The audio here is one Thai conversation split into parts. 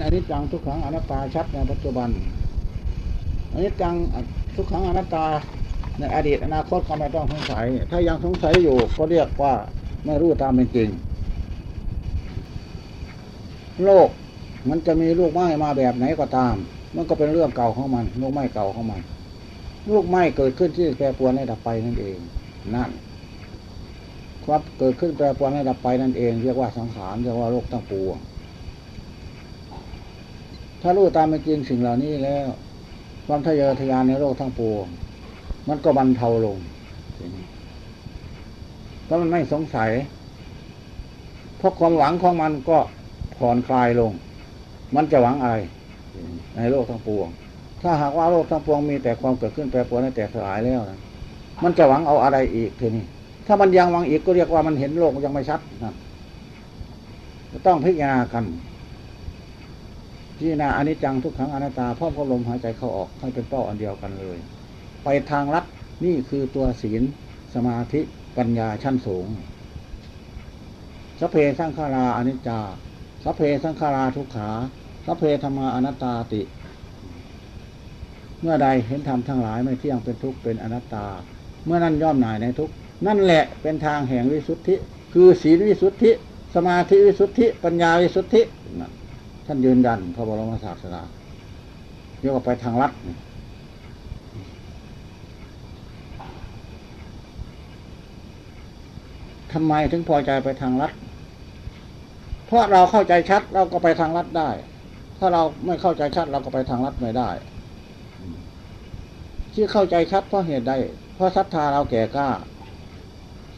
อันนี้จังทุกขังอนัตตาชัดในปัจจุบันอันนี้จังทุกขังอนัตตาในอดีตอนาคตก็ไม่ต้องสงสัย ถ้ายังสงสัยอยู่ก็เรียกว่าไม่รู้ตามเป็นจริง โลกมันจะมีลูกไม้มาแบบไหนก็ตาม มันก็เป็นเรื่องเก่าของมัน ลูกไม้เก่าของมัน ลูกไม้เกิดขึ้นที่แปรปรวนให้ดับไปนั่นเอง นั่นความเกิดขึ้นแปรปรวนให้ดับไปนั่นเอง เรียกว่าสังขารเรียกว่าโลกตั้งปวง ถ้ารู้ตามเป็นจริงสิ่งเหล่านี้แล้ว ความทะเยอทะยานในโลกทั้งปวง มันก็บรรเทาลงเพราะมันไม่สงสัยเพราะความหวังของมันก็ผ่อนคลายลง มันจะหวังอะไร ในโลกทั้งปวง ถ้าหากว่าโลกทั้งปวงมีแต่ความเกิดขึ้นแปรปรวนแตกสลายแล้วนะมันจะหวังเอาอะไรอีกทีนี้ ถ้ามันยังหวังอีกก็เรียกว่ามันเห็นโลกยังไม่ชัดนะต้องพิจารณากัน พิจารณาอนิจจังทุกขังอนัตตาพร้อมกับลมหายใจเข้าออกให้เป็นเป้าอันเดียวกันเลย ไปทางลัดนี่คือตัวศีลสมาธิปัญญาชั้นสูงสัพเพสังขาราอนิจจาสัพเพสังขาราทุกขาสัพเพธรรมาอนัตตาติ เมื่อใดเห็นธรรมทั้งหลายไม่เที่ยงเป็นทุกข์เป็นอนัตตา เมื่อนั้นย่อมหน่ายในทุกข์นั่นแหละเป็นทางแห่งวิสุทธิ คือศีลวิสุทธิ สมาธิวิสุทธิ ปัญญาวิสุทธิ ท่านยืนยันพระบรมศาสดาเรียกว่าไปทางลัดทำไมถึงพอใจไปทางลัดเพราะเราเข้าใจชัดเราก็ไปทางลัดได้ ถ้าเราไม่เข้าใจชัดเราก็ไปทางลัดไม่ได้ที่เข้าใจชัดเพราะเหตุใดเพราะศรัทธาเราแก่กล้า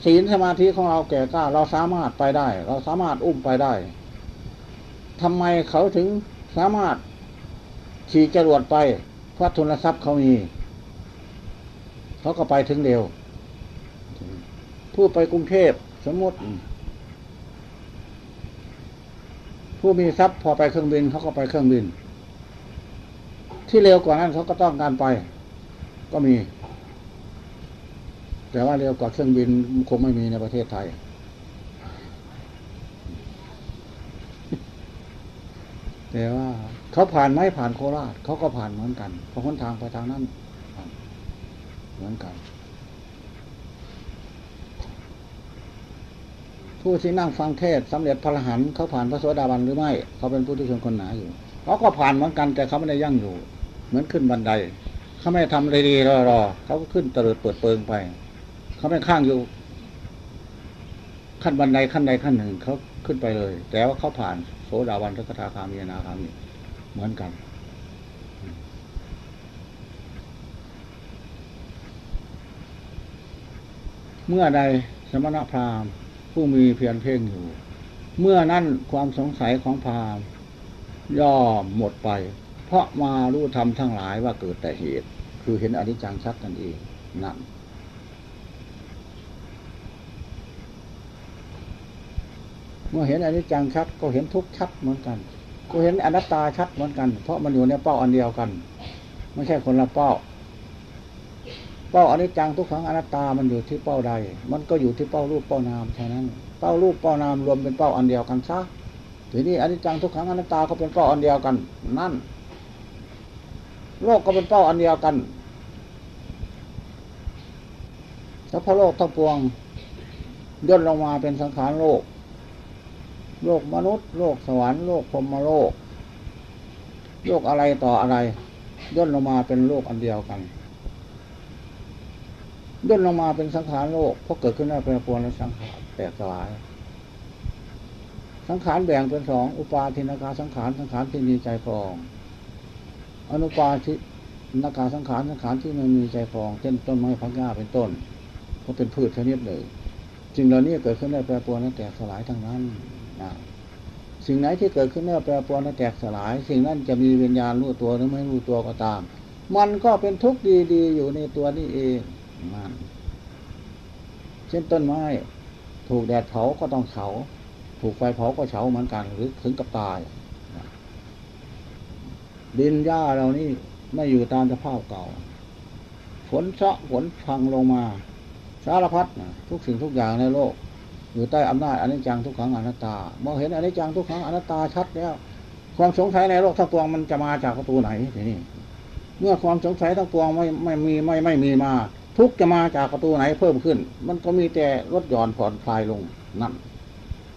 ศีลสมาธิของเราแก่กล้า เราสามารถไปได้ เราสามารถอุ้มไปได้ ทำไมเขาถึงสามารถขี่จรวดไปเพราะทุนทรัพย์เขามี เขาก็ไปถึงเร็ว ผู้ไปกรุงเทพสมมติ ผู้มีทรัพย์พอไปเครื่องบินเขาก็ไปเครื่องบิน ที่เร็วกว่านั้นเขาก็ต้องการไป ก็มี แต่ว่าเร็วกว่าเครื่องบินคงไม่มีในประเทศไทย แต่ว่า เขาผ่านไหมผ่านโคราชเขาก็ผ่านเหมือนกันเพราะคนทางไปทางนั้นเหมือนกัน ผู้ที่นั่งฟังเทศสำเร็จพระรหันเขาผ่านพระโสดาบันหรือไม่ เขาเป็นผู้ที่ชนคนหนาอยู่เขาก็ผ่านเหมือนกันแต่เขาไม่ได้ยั่งอยู่ เหมือนขึ้นบันไดเขาไม่ทำดีรอๆเขาก็ขึ้นตะเลิดเปิดเปิงไป เขาไม่ข้างอยู่ ขั้นบันไดขั้นใดขั้นหนึ่งเขาขึ้นไปเลย แต่ว่าเขาผ่าน โสดาบันทักทาคามีนาคามีเหมือนกัน เมื่อใดสมณพราหมณ์ผู้มีเพียรเพ่งอยู่ เมื่อนั้นความสงสัยของพราหมณ์ย่อมหมดไป เพราะมารู้ธรรมทั้งหลายว่าเกิดแต่เหตุ คือเห็นอนิจจังชัดนั่นเองนั่นเมื่อเห็นอนิจจังชัด ก็เห็นทุกชัดเหมือนกัน ก็เห็นอนัตตาชัดเหมือนกัน เพราะมันอยู่ในเป้าอันเดียวกัน ไม่ใช่คนละเป้า เป้าอนิจจังทุกขังอนัตตามันอยู่ที่เป้าใด มันก็อยู่ที่เป้ารูปเป้านามเท่านั้น เป้ารูปเป้านามรวมเป็นเป้าอันเดียวกันซะทีนี้อนิจจังทุกขังอนัตตาก็เป็นเป้าอันเดียวกัน นั่น โลกก็เป็นเป้าอันเดียวกันถ้าพระโลกทั้งปวงย่นลงมาเป็นสังขารโลก โลกมนุษย์ โลกสวรรค์โลกพรมโลก โลกอะไรต่ออะไร ย่นลงมาเป็นโลกอันเดียวกัน ย่นลงมาเป็นสังขารโลกเพราะเกิดขึ้นได้เป็นปวนและสังขารแตกสลาย สังขารแบ่งเป็นสองอุปาทินาคาสังขารสังขารที่มีใจฟองอนุปาทินาคาสังขารสังขารที่ไม่มีใจฟองเช่นต้นไม้พักหญ้าเป็นต้น ก็เป็นพืชชนิดเลยจึงเหล่านี้เกิดขึ้นได้แปรปรวนและแตกสลายทั้งนั้น สิ่งไหนที่เกิดขึ้นได้แปรปรวนและแตกสลาย สิ่งนั้นจะมีวิญญาณรู้ตัวหรือไม่รู้ตัวก็ตาม มันก็เป็นทุกข์ดีๆ อยู่ในตัวนี้เองมันเช่นต้นไม้ ถูกแดดเผาก็ต้องเฉา ถูกไฟเผาก็เฉาเหมือนกัน หรือถึงกับตาย ดินหญ้าเรานี่ไม่อยู่ตามสภาพเก่า ฝนเชาะฝนพังลงมา สารพัดทุกสิ่งทุกอย่างในโลก อยู่ใต้อำนาจอนิจจังทุกขังอนัตตาเมื่อเห็นอนิจจังทุกขังอนัตตาชัดแล้ว ความสงสัยในโลกทั้งปวงมันจะมาจากประตูไหนทีนี้เมื่อความสงสัยทั้งปวงไม่ไม่มีไม่ไม่มีมา ทุกจะมาจากประตูไหนเพิ่มขึ้น มันก็มีแต่ลดหย่อนผ่อนคลายลงนั่น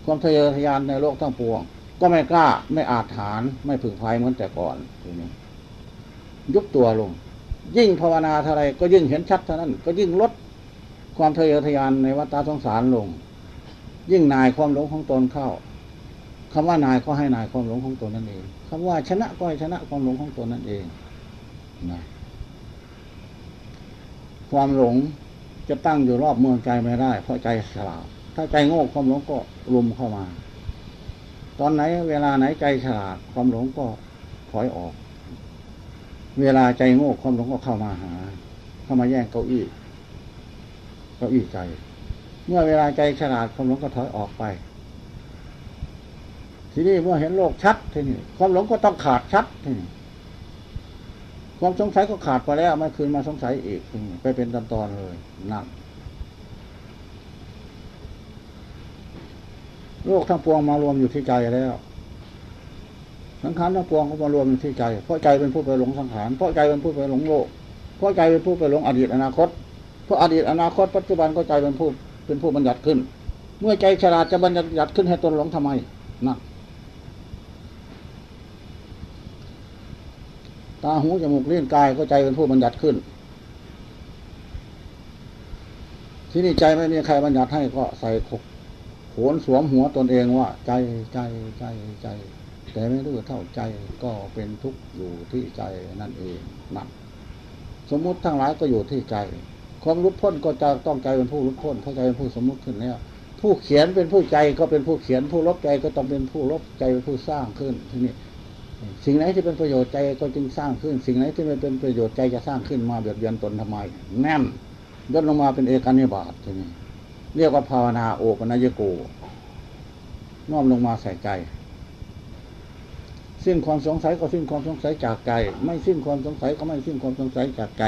ความทะเยอทะยานในโลกทั้งปวง ก็ไม่กล้าไม่อาจฐานไม่ผึ่งพายเหมือนแต่ก่อนทีนี้ยุบตัวลง ยิ่งภาวนาเท่าไรก็ยิ่งเห็นชัดเท่านั้น ก็ยิ่งลดความทะเยอทะยานในวัฏสงสารลง ยิ่งนายความหลงของตนเข้าคำว่านายก็ให้นายความหลงของตนนั่นเองคำว่าชนะก็ให้ชนะความหลงของตนนั่นเองนะความหลงจะตั้งอยู่รอบเมืองใจไม่ได้ เพราะใจฉลาดถ้าใจโง่ความหลงก็รุมเข้ามา ตอนไหน เวลาไหนใจฉลาดความหลงก็ถอยออก เวลาใจโง่ความหลงก็เข้ามาหา เข้ามาแย่งเก้าอี้เก้าอี้ใจ เมื่อเวลาใจฉลาดความหลงก็ถอยออกไป ทีนี้เมื่อเห็นโลกชัดทีนี้ความหลงก็ต้องขาดชัดทีนี้ความสงสัยก็ขาดไปแล้วไม่คืนมาสงสัยอีกไปเป็นตอนตอนเลยนั่นโลกทั้งปวงมารวมอยู่ที่ใจแล้วสังขารทั้งปวงก็มารวมอยู่ที่ใจ เพราะใจเป็นผู้ไปหลงสังขาร เพราะใจเป็นผู้ไปหลงโลก เพราะใจเป็นผู้ไปหลงอดีตอนาคต เพราะอดีตอนาคต ปัจจุบันก็ใจเป็นผู้ เป็นผู้บัญญัติขึ้น เมื่อใจฉลาดจะบัญญัติขึ้นให้ตนหลงทำไมนั่นตาหูจมูกเลี้ยงกายก็ใจเป็นผู้บัญญัติขึ้น ที่นี่ใจไม่มีใครบัญญัติให้ก็ใส่ขกโขนสวมหัวตนเองว่า ใจใจใจใจ แต่ไม่รู้เท่าใจก็เป็นทุกข์อยู่ที่ใจนั่นเองนั่นสมมุติทั้งหลายก็อยู่ที่ใจ ความรุดพ้นก็จะต้องใจเป็นผู้รุดพ้นเพราะใจเป็นผู้สมมุติขึ้นแล้วผู้เขียนเป็นผู้ใจก็เป็นผู้เขียนผู้ลบใจก็ต้องเป็นผู้ลบใจเป็นผู้สร้างขึ้นที่นี่สิ่งไหนที่เป็นประโยชน์ใจก็จึงสร้างขึ้น สิ่งไหนที่ไม่เป็นประโยชน์ใจจะสร้างขึ้นมาเบียดเบียนตนทำไม แน่นย่นลงมาเป็นเอกานิบาตทีนี้เรียกว่าภาวนาโอปนัยโกน้อมลงมาใส่ใจ สิ้นความสงสัยก็สิ้นความสงสัยจากใจ ไม่สิ้นความสงสัยก็ไม่สิ้นความสงสัยจากใจ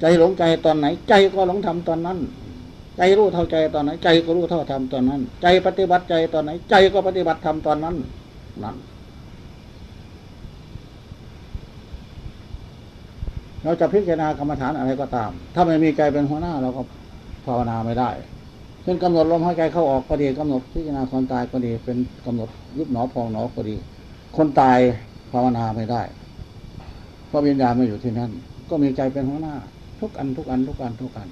ใจหลงใจตอนไหน ใจก็หลงทำตอนนั้น ใจรู้เท่าใจตอนไหน ใจก็รู้เท่าทำตอนนั้น ใจปฏิบัติใจตอนไหน ใจก็ปฏิบัติทำตอนนั้นนั่นเราจะพิจารณากรรมฐานอะไรก็ตาม ถ้าไม่มีใจเป็นหัวหน้าเราก็ภาวนาไม่ได้เช่นกำหนดลมหายใจเข้าออกก็ดีกำหนดพิจารณาความตายก็ดีเป็นกำหนดยุบหนอพองหนอก็ดี คนตายภาวนาไม่ได้ เพราะวิญญาณไม่อยู่ที่นั่น ก็มีใจเป็นหัวหน้า ทุกอันทุกอันทุกอันทุกอัน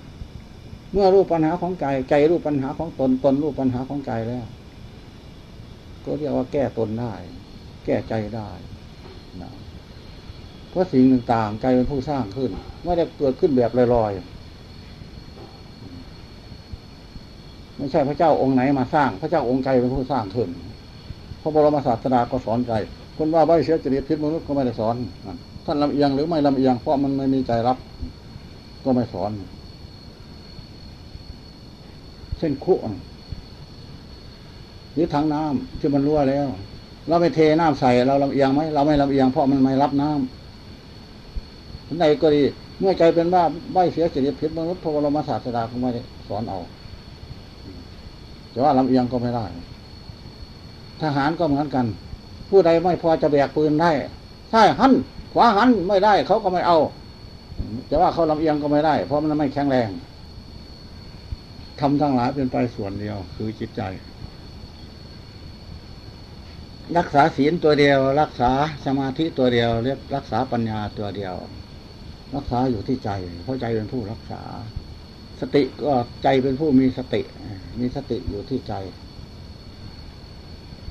เมื่อรู้ปัญหาของใจใจรู้ปัญหาของตนตนรู้ปัญหาของใจแล้ว ก็เรียกว่าแก้ตนได้ แก้ใจได้นะเพราะสิ่งต่างๆใจเป็นผู้สร้างขึ้นไม่ได้เกิดขึ้นแบบลอยๆไม่ใช่พระเจ้าองค์ไหนมาสร้าง พระเจ้าองค์ใจเป็นผู้สร้างขึ้นพระบรมศาสดาก็สอนใจ คนว่าใบเสียจริตพิษมนุษย์ก็ไม่ได้สอนท่านลำเอียงหรือไม่ลำเอียงเพราะมันไม่มีใจรับ ก็ไม่สอน เช่นคุหรือถังน้ำที่มันรั่วแล้ว เราไปเทน้ำใส่เราลำเอียงไหมเราไม่ลำเอียงเพราะมันไม่รับน้ำในก็ดี เมื่อใจเป็นบ้าใบเสียสิริพิษมนุษย์พระบรมศาสดาคงไม่ได้สอนเอาแต่ว่าลำเอียงก็ไม่ได้ ทหารก็เหมือนกัน ผู้ใดไม่พอจะแบกปืนได้ใช่หันขวาหันไม่ได้เขาก็ไม่เอา แต่ว่าเขาลำเอียงก็ไม่ได้ เพราะมันไม่แข็งแรงทำทั้งหลายเป็นไปส่วนเดียว คือจิตใจ รักษาศีลตัวเดียว รักษาสมาธิตัวเดียว เรียกรักษาปัญญาตัวเดียว รักษาอยู่ที่ใจ เพราะใจเป็นผู้รักษา สติก็ใจเป็นผู้มีสติ มีสติอยู่ที่ใจ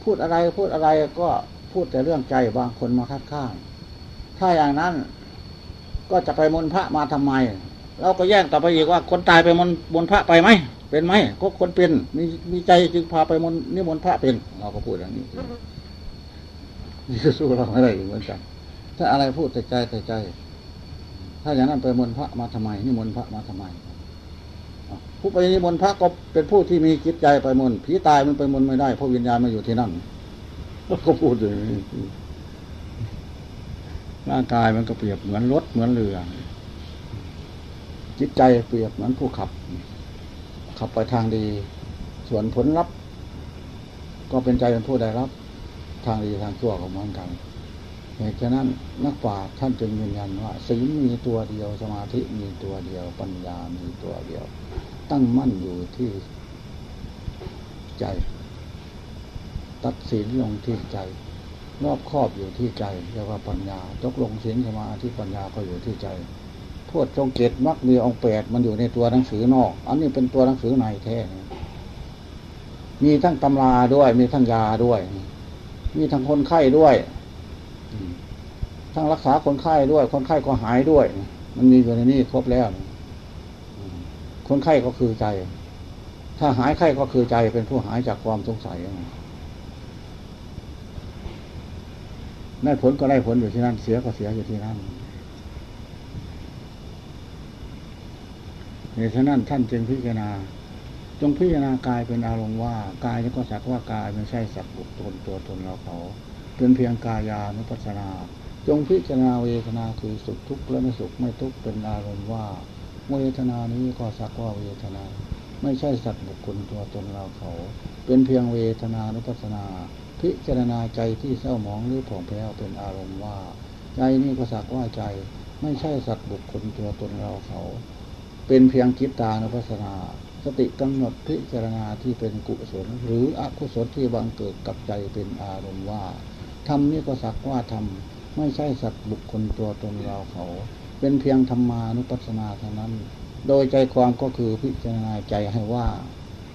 พูดอะไรพูดอะไรก็พูดแต่เรื่องใจบางคนมาคัดค้านถ้าอย่างนั้น ก็จะไปมนพระมาทำไมเราก็แย่งต่อไปอีกว่า คนตายไปมนมนพระไปไหมเป็นไหมก็คนเป็นมีมีใจจึงพาไปมนนิมนต์พระเป็น เราก็พูดอย่างนี้นี่สู้เราไม่ได้เหมือนกันถ้าอะไรพูดแต่ใจแต่ใจ ถ้าอย่างนั้นไปมนพระมาทำไมนิมนต์พระมาทำไมผู้ไปนิมนต์พระก็เป็นผู้ที่มีจิตใจไปมนผีตายมันไปมนไม่ได้เพราะวิญญาณมาอยู่ที่นั่นก็พูดอย่างนี้ ร่างกายมันก็เปรียบเหมือนรถเหมือนเรือ จิตใจเปรียบเหมือนผู้ขับ ขับไปทางดี ส่วนผลลัพธ์ก็เป็นใจเป็นผู้ได้รับ ทางดีทางชั่วของมันกันเหตุฉะนั้นนักปราชญ์ท่านจึงยืนยันว่าศีลมีตัวเดียวสมาธิมีตัวเดียว ปัญญามีตัวเดียว ตั้งมั่นอยู่ที่ใจ ตัดสินลงที่ใจ รอบครอบอยู่ที่ใจเรียกว่าปัญญาตกลงศีลสมาธิปัญญาก็อยู่ที่ใจโทษจงเกตมักมีองแปดมันอยู่ในตัวหนังสือนอก อันนี้เป็นตัวหนังสือในแท้มีทั้งตำราด้วย มีทั้งยาด้วย มีทั้งคนไข้ด้วยทั้งรักษาคนไข้ด้วย คนไข้ก็หายด้วย มันมีอยู่ในนี้ครบแล้วคนไข้ก็คือใจ ถ้าหายไข้ก็คือใจเป็นผู้หายจากความสงสัย ได้ผลก็ได้ผลอยู่ที่นั่น เสียก็เสียอยู่ที่นั่นเหตุฉะนั้นท่านจึงพิจารณา จงพิจารณากายเป็นอารมณ์ว่ากายนี่ก็สักว่ากายไม่ใช่สักบุคคลตัวตนเราเขา เป็นเพียงกายานุปัสสนา จงพิจารณาเวทนาคือสุขทุกข์และไม่สุขไม่ทุกข์เป็นอารมณ์ว่าเวทนานี้ก็สักว่าเวทนา ไม่ใช่สัตว์บุคคลตัวตนเราเขา เป็นเพียงเวทนานุปัสสนา พิจารณาใจที่เศร้าหมองหรือผ่องแผ้วเป็นอารมณ์ว่า ใจนี้ก็สักว่าใจ ไม่ใช่สัตว์บุคคลตัวตนเราเขา เป็นเพียงจิตตานุปัสสนาสติกำหนดพิจารณาที่เป็นกุศล หรืออกุศลที่บังเกิดกับใจเป็นอารมณ์ว่าทำนี่ก็สักว่าทำไม่ใช่สัตว์บุคคลตัวตนเราเขา เป็นเพียงธรรมานุปัสสนาเท่านั้น โดยใจความก็คือพิจารณาใจให้ว่า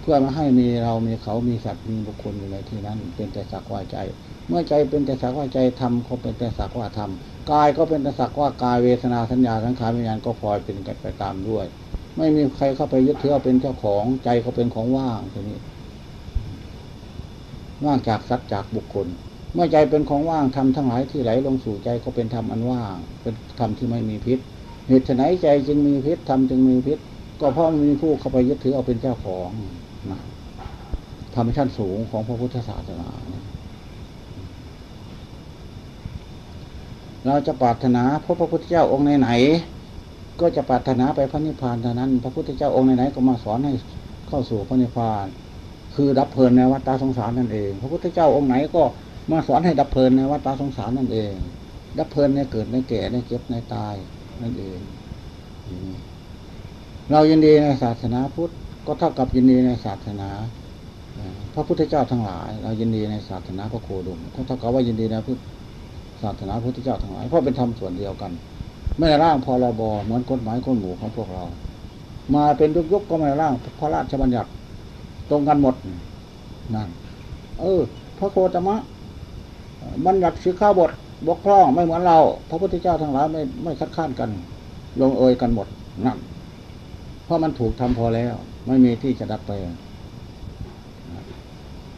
เพื่อม่ให้มีเรามีเขามีสัตว์มีบุคคลอยู่ในที่นั้น เป็นแต่สักว่าใจ เมื่อใจเป็นแต่สักว่าใจทำก็เป็นแต่สักว่าทำกายก็เป็นแต่สักว่ากายเวทนาสัญญาสังขารวิญญาณก็พลอยเป็นไปตามด้วย ไม่มีใครเข้าไปยึดถือเป็นเจ้าของใจก็เป็นของว่างทีนี้ว่างจากสัตว์จากบุคคล เมื่อใจเป็นของว่างทำทั้งหลายที่ไหลลงสู่ใจก็เป็นธรรมอันว่าง เป็นธรรมที่ไม่มีพิษเหตุไหนใจจึงมีพิษธรรมจึงมีพิษ ก็เพราะมีผู้เข้าไปยึดถือเอาเป็นเจ้าของ ธรรมชั้นสูงของพระพุทธศาสนาเราจะปรารถนาพบพระพุทธเจ้าองค์ไหนก็จะปรารถนาไปพระนิพพานเท่านั้น พระพุทธเจ้าองค์ไหนๆก็มาสอนให้เข้าสู่พระนิพพาน คือดับเพลินในวัฏฏะสงสารนั่นเอง พระพุทธเจ้าองค์ไหนก็มาสอนให้ดับเพลินในวัฏฏะสงสารนั่นเอง ดับเพลินในเกิดในแก่ในเจ็บในตายนั่นเอง เรายินดีในศาสนาพุทธ ก็เท่ากับยินดีในศาสนาพระพุทธเจ้าทั้งหลาย เรายินดีในศาสนาพระโคดมก็เท่ากับว่ายินดีในพุทธศาสนาพระพุทธเจ้าทั้งหลายเพราะเป็นธรรมส่วนเดียวกัน ไม่ได้ร่างพรบเหมือนกฎหมายคนหมู่ของพวกเรา มาเป็นยุกยุกก็ไม่ได้ร่างพระราชบัญญัติตรงกันหมดนั่นเออ พระโคตมะบัญญัติสือข้าบทบกพร่องไม่เหมือนเรา พระพุทธเจ้าทั้งหลายไม่ไม่คัดค้านกัน ลงเอยกันหมดนั่นเพราะมันถูกทำพอแล้ว ไม่มีที่จะดับไป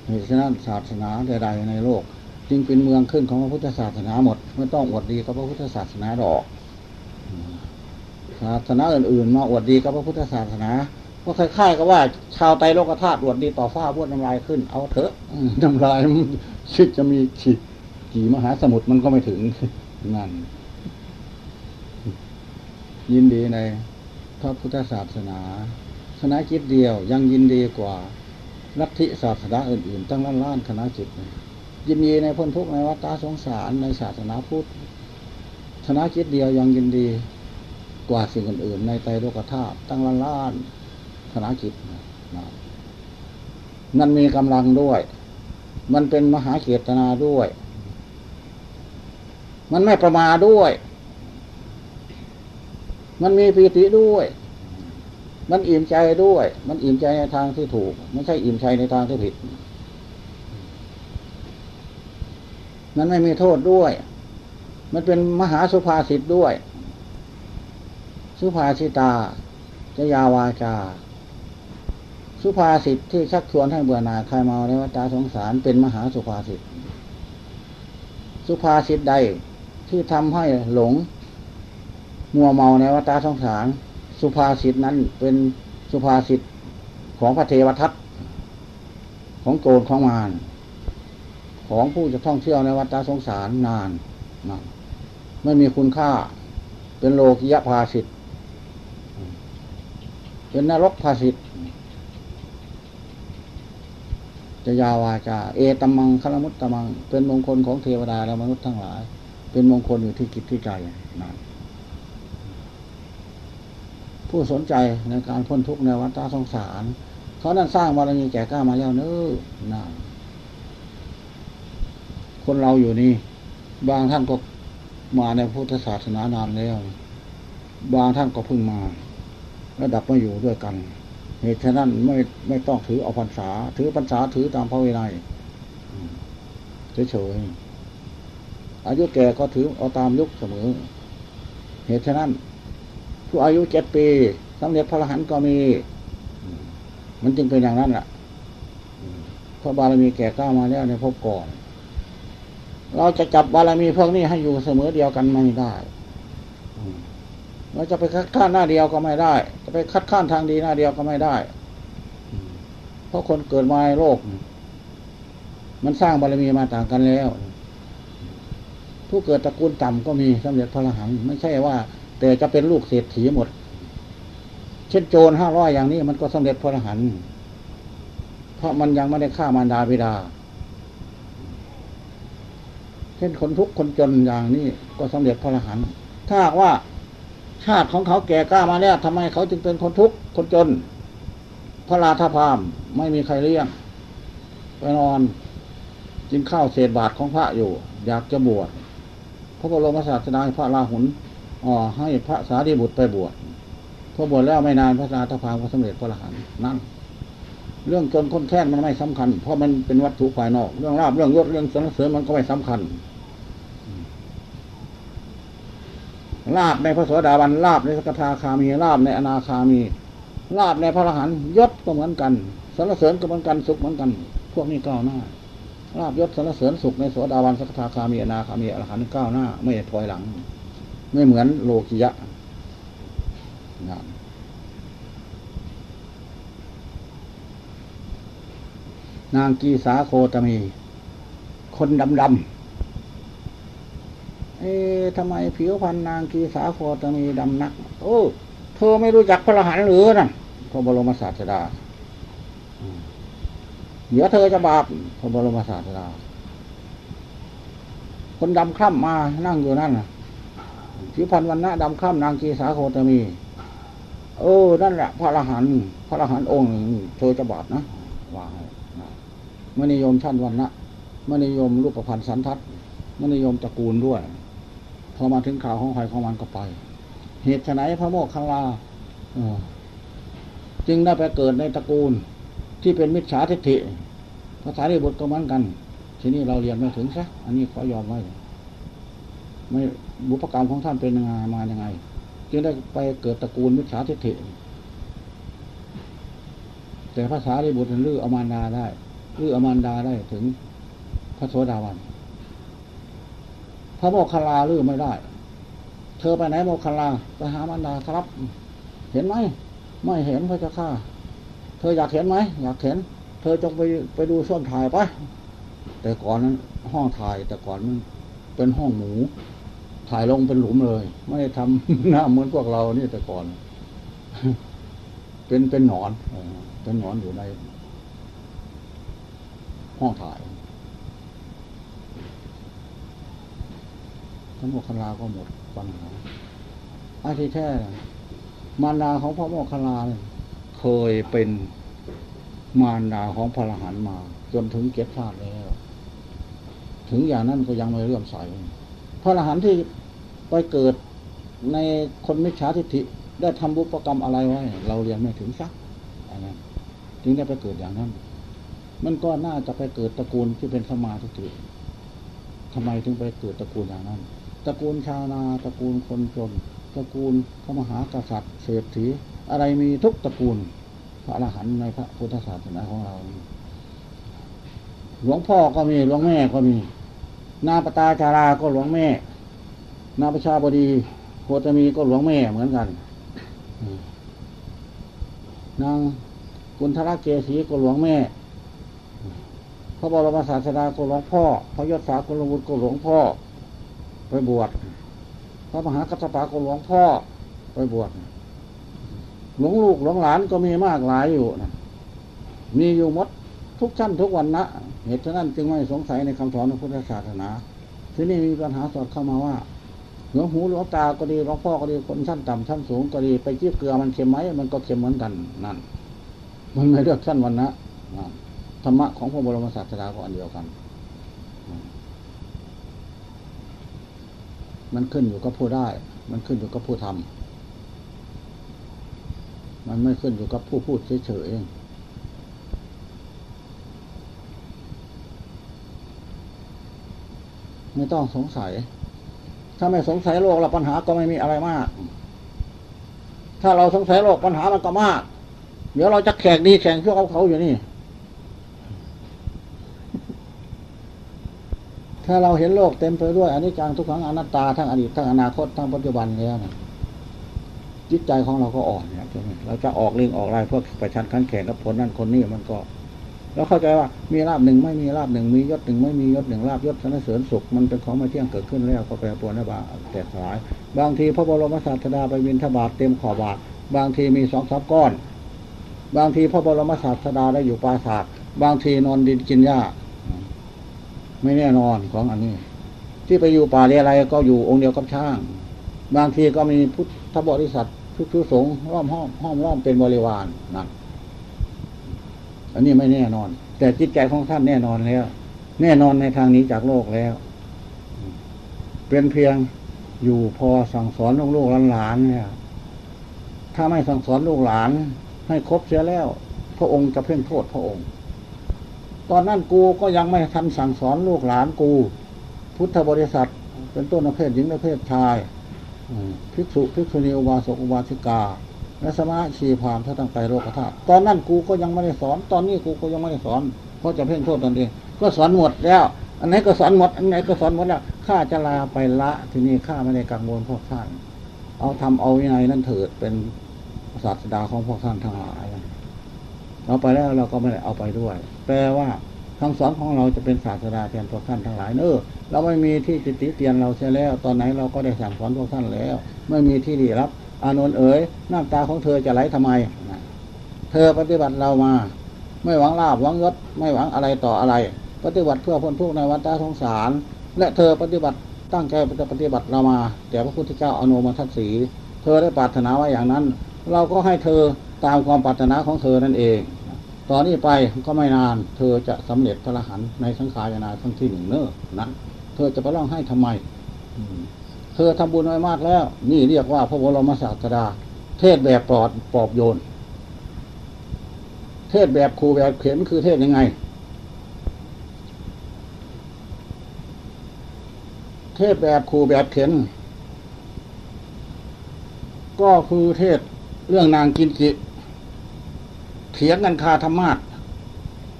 เหตุฉะนั้นศาสนาใดๆในโลก จึงเป็นเมืองขึ้นของพระพุทธศาสนาหมด ไม่ต้องอวดดีกับพระพุทธศาสนาดอกศาสนาอื่นๆมาอวดดีกับพระพุทธศาสนาก็คล้ายๆกับว่า ชาวไตโลกธาตุอวดดีต่อฟ้าบ้วนน้ำลายขึ้น เอาเถอะน้ำลายมันชิดจะมีฉีดกี่มหาสมุทรมันก็ไม่ถึงนั่นยินดีในพระพุทธศาสนา ณะจิตเดียวยังยินดีกว่าลัทธิศาสนาอื่นๆ ตั้งล้านล้านคณะจิตยินดีในพ้นทุกข์ในวัฏสงสารในศาสนาพุทธคณะจิตเดียวยังยินดีกว่าสิ่งอื่นๆ ในใจโลกธาตุตั้งล้านล้านคณะจิตนะมันมีกำลังด้วย มันเป็นมหาเกตนาด้วย มันไม่ประมาด้วย มันมีปีติด้วย มันอิ่มใจด้วย มันอิ่มใจในทางที่ถูก ไม่ใช่อิ่มใจในทางที่ผิด มันไม่มีโทษด้วย มันเป็นมหาสุภาษิตด้วย สุภาษิตาจะยาวาจา สุภาษิตที่ชักชวนให้เบื่อหน่ายคลายเมาในวัฏสงสารเป็นมหาสุภาษิต สุภาษิตใดที่ทำให้หลง มัวเมาในวัฏสงสาร สุภาษิตนั้นเป็นสุภาษิตของพระเทวทัตของโกรของมารของผู้จะท่องเที่ยวในวัฏสงสารนานนานไม่มีคุณค่า เป็นโลกิยภาสิทธเป็นนรกภาสิตจะยาวาจา เอตมมังคลมุตตมัง เป็นมงคลของเทวดาและมนุษย์ทั้งหลาย เป็นมงคลอยู่ที่จิตที่ใจนั่น ผู้สนใจในการพ้นทุกข์ในวัฏสงสาร เขานั่นสร้างบารมีแก่กล้ามาแล้วเน้อนั่นคนเราอยู่นี่ บางท่านก็มาในพุทธศาสนานานแล้ว บางท่านก็เพิ่งมา ระดับมาอยู่ด้วยกันเหตุฉะนั้นไม่ไม่ต้องถือเอาพรรษา ถือพรรษาถือตามพระวินัยเฉยๆอายุแก่ก็ถือเอาตามยุคเสมอ เหตุฉะนั้น ผู้อายุเจ็ดปีสำเร็จพระอรหันต์ก็มี มันจึงเป็นอย่างนั้นแหละเพราะบารมีแก่กล้ามาแล้วในภพก่อน เราจะจับบารมีพวกนี้ให้อยู่เสมอเดียวกันไม่ได้เราจะไปคัดค้านหน้าเดียวก็ไม่ได้ จะไปคัดค้านทางดีหน้าเดียวก็ไม่ได้ เพราะคนเกิดมาในโลก มันสร้างบารมีมาต่างกันแล้ว ผู้เกิดตระกูลต่ำก็มีสำเร็จพระอรหันต์ไม่ใช่ว่า แต่จะเป็นลูกเศรษฐีหมด เช่นโจรห้าร้อยอย่างนี้มันก็สำเร็จพระอรหันต์เพราะมันยังไม่ได้ฆ่ามารดาบิดา เช่นคนทุกข์คนจนอย่างนี้ก็สำเร็จพระอรหันต์ถ้าว่าชาติของเขาแก่กล้ามาแล้วทำไมเขาจึงเป็นคนทุกข์คนจน พระราธพามไม่มีใครเลี้ยงไปนอนกินข้าวเศษบาทของพระอยู่ อยากจะบวชพระบรมศาสดาพระราหุล ให้พระสารีบุตรไปบวชพอบวชแล้วไม่นานพระราธพามก็สำเร็จพระอรหันต์นั่นเรื่องจนคนแค้นมันไม่สำคัญ เพราะมันเป็นวัตถุภายนอก เรื่องราบเรื่องยศเรื่องสรรเสริญมันก็ไม่สำคัญลาบในพระโสดาบันลาบในสกทาคามีลาบในอนาคามีลาบในพระอรหันต์ยศก็เหมือนกันสรรเสริญก็เหมือนกันสุขเหมือนกัน พวกนี้ก้าวหน้าลาบยศสรรเสริญสุขในโสดาบันสกทาคามีอนาคามีอรหันต์ก้าวหน้า ไม่ถอยหลัง ไม่เหมือนโลกิยะนะนางกีสาโคตมี คนดำดำเอ๊ะทำไมผิวพรรณนางกีสาโคตมีดำนัก โอ้เธอไม่รู้จักพระรหันหรือนะพระบรมศาสดาเดี๋ยวเธอจะบาปพระบรมศาสดา คนดำคล้ำมานั่งอยู่นั่นน่ะ ผิวพรรณวันณะดำคล้ำนางกีสาโคตมี เออ นั่นแหละ พระอรหันต์พระอรหันต์องค์หนึ่งเธอจะบาปนะว่าให้นะไม่นิยมชั้นวันนะมนิยมรูปพันธ์สันทัดมนิยมตระกูลด้วย พอมาถึงข่าวของใครของมันก็ไป เหตุไฉนพระโมคคัลลาจึงได้ไปเกิดในตระกูลที่เป็นมิจฉาทิฏฐิภาษารีบุตรก็เหมือนกัน ทีนี้เราเรียนม่ถึงซะอันนี้ขอยอมไว้ ไม่บุพกรรมของท่านเป็นยังไงมายังไง จึงได้ไปเกิดตระกูลมิจฉาทิฏฐิแต่ภาษารีบุตรลืออมานดาได้ลืออมานดาได้ถึงพระโสดาวัน พระโมคคัลลาลือไม่ได้ เธอไปไหนโมคคัลลาไปหามันดาครับ เห็นไหมไม่เห็นพระเจ้าข้าเธออยากเห็นไหมอยากเห็น เธอจงไปไปดูส้วมถ่ายไปแต่ก่อนนั้นห้องถ่ายแต่ก่อนมันเป็นห้องหมู ถ่ายลงเป็นหลุมเลย ไม่ได้ทำหน้าเหมือนพวกเรานี่แต่ก่อน เป็นเป็นหนอนเป็นหนอนอยู่ใน ห้องถ่ายพระโมคคัลลาก็หมดปัญหาอาทิแท้มารดาของพระโมคคัลลาเนี่ยเคยเป็นมารดาของพระอรหันต์มา จนถึงเก็บชาติแล้ว ถึงอย่างนั้นก็ยังไม่เลื่อมใส พระอรหันต์ที่ไปเกิดในคนมิจฉาทิฏฐิได้ทำบุปกรรมอะไรไว้ เราเรียนไม่ถึงสักอันนั้นจึงได้ไปเกิดอย่างนั้น มันก็น่าจะไปเกิดตระกูลที่เป็นสมาทิฏฐิทำไมถึงไปเกิดตระกูลอย่างนั้น ตระกูลชาวนาตระกูลคนจน ตระกูลพระมหากษัตริย์เศรษฐีอะไรมีทุกตระกูล พระอรหันต์ในพระพุทธศาสนาของเรา หลวงพ่อก็มีหลวงแม่ก็มี นาปตาจาราก็หลวงแม่ นาประชาบดีโคตมีก็หลวงแม่เหมือนกัน นางกุณธรเกษีก็หลวงแม่ พระบรมศาสดาก็หลวงพ่อ พระยศสากลวุฒิก็หลวงพ่อ ไปบวช พระมหากัสปะก็หลวงพ่อ ไปบวช หลวงลูกหลวงหลานก็มีมากหลายอยู่นะมีอยู่มดทุกชั้นทุกวันนะ เหตุฉะนั้นจึงไม่สงสัยในคำสอนของพุทธศาสนา ที่นี้มีปัญหาสอดเข้ามาว่าหลวงหูหลวงตาก็ดีหลวงพ่อก็ดีคนชั้นต่ำชั้นสูงก็ดีไปจี้เกลือมันเค็มไหมมันก็เค็มเหมือนกันนั่น มันไม่เลือกชั้นวันนะธรรมะของพระบรมศาสดาก็อันเดียวกัน มันขึ้นอยู่กับผู้ได้ มันขึ้นอยู่กับผู้ทำมันไม่ขึ้นอยู่กับผู้พูดเฉยๆ ไม่ต้องสงสัย ถ้าไม่สงสัยโลกเราปัญหาก็ไม่มีอะไรมาก ถ้าเราสงสัยโลกปัญหามันก็มาก เดี๋ยวเราจะแข่งดีแข่งชั่วเขาเขาอยู่นี่ ถ้าเราเห็นโลกเต็มไปด้วยอันนี้จังทุกครั้งอนัตตาทั้งอดีตทั้งอนาคตทั้งปัจจุบันแล้วนะจิตใจของเราก็อ่อนเนี่ยเราจะออกเรื่องออกลายพวกประชันขันแข่งกับผลนั่นคนนี้มันก็ เราเข้าใจว่ามีลาบหนึ่งไม่มีลาบหนึ่งมียศหนึ่งไม่มียศหนึ่งลาบยศสนเสริญสุขมันเป็นของม่เที่ยงเกิดขึ้นแล้วก็แปรปรวนนะบาแตกสลาย บางทีพระบรมศาสดาไปวินทบาทเต็มขอบาท บางทีมีสองสามก้อน บางทีพระบรมศาสดาได้อยู่ปราสาทบางทีนอนดินกินหญ้าไม่แน่นอนของอันนี้ ที่ไปอยู่ป่าเรียอะไรก็อยู่องค์เดียวกับช่าง บางทีก็มีพุทธบริษัททุกๆสงฆ์ล้อมห้อมห้อมล้อมเป็นบริวารนั่น อันนี้ไม่แน่นอน แต่จิตใจของท่านแน่นอนแล้ว แน่นอนในทางนี้จากโลกแล้ว เป็นเพียงอยู่พอสั่งสอนลูกๆหลานๆเนี่ย ถ้าไม่สั่งสอนลูกหลาน ให้ครบเสียแล้ว พระองค์จะเพ่งโทษพระองค์ ตอนนั้นกูก็ยังไม่ทันสั่งสอนลูกหลานกู พุทธบริษัท เป็นต้นประเภทหญิงประเภทชายภิกษุภิกษุณีอุบาสกอุบาสิกา และสมาชีพามถ้าตั้งใจโลกธาตุตอนนั้นกูก็ยังไม่ได้สอน ตอนนี้กูก็ยังไม่ได้สอน เพราะจะเพ่งโทษตนเองก็สอนหมดแล้ว อันไหนก็สอนหมด อันไหนก็สอนหมดแล้วข้าจะลาไปละทีนี้ข้าไม่ได้กังวลพวกท่านเอาทำเอาวินัยนั่นเถิดเป็นศาสดาของพวกท่านทั้งหลายเราไปแล้วเราก็ไม่ได้เอาไปด้วย แปลว่าคำสอนของเราจะเป็นศาสดาแทนพวกท่านทั้งหลายเนอเราไม่มีที่จิติเตียนเราเสียแล้ว ตอนไหนเราก็ได้สั่งสอนพวกท่านแล้ว ไม่มีที่ดีรับ อานนท์เอ๋ยน้ำตาของเธอจะไหลทำไมเธอปฏิบัติเรามา ไม่หวังลาบหวังยศไม่หวังอะไรต่ออะไร ปฏิบัติเพื่อพ้นทุกข์ในวัฏสงสาร และเธอปฏิบัติตั้งใจจะปฏิบัติเรามา แต่พระพุทธเจ้าอนุมาทัศสีเธอได้ปรารถนาไว้อย่างนั้น เราก็ให้เธอตามความปรารถนาของเธอนั่นเองตอนนี้ไปก็ไม่นาน เธอจะสำเร็จพระรหันในสังขารนาทั้งที่หนึ่งเนอนั้นเธอจะไปร้องให้ทำไม เธอทำบุญไว้มากแล้ว นี่เรียกว่าพระบรมศาสดา เทศแบบปลอดปลอบโยน เทศแบบครูแบบเข็นคือเทศยังไง เทศแบบครูแบบเข็นก็คือเทศเรื่องนางกินจิเถียงกันคาธรรมาส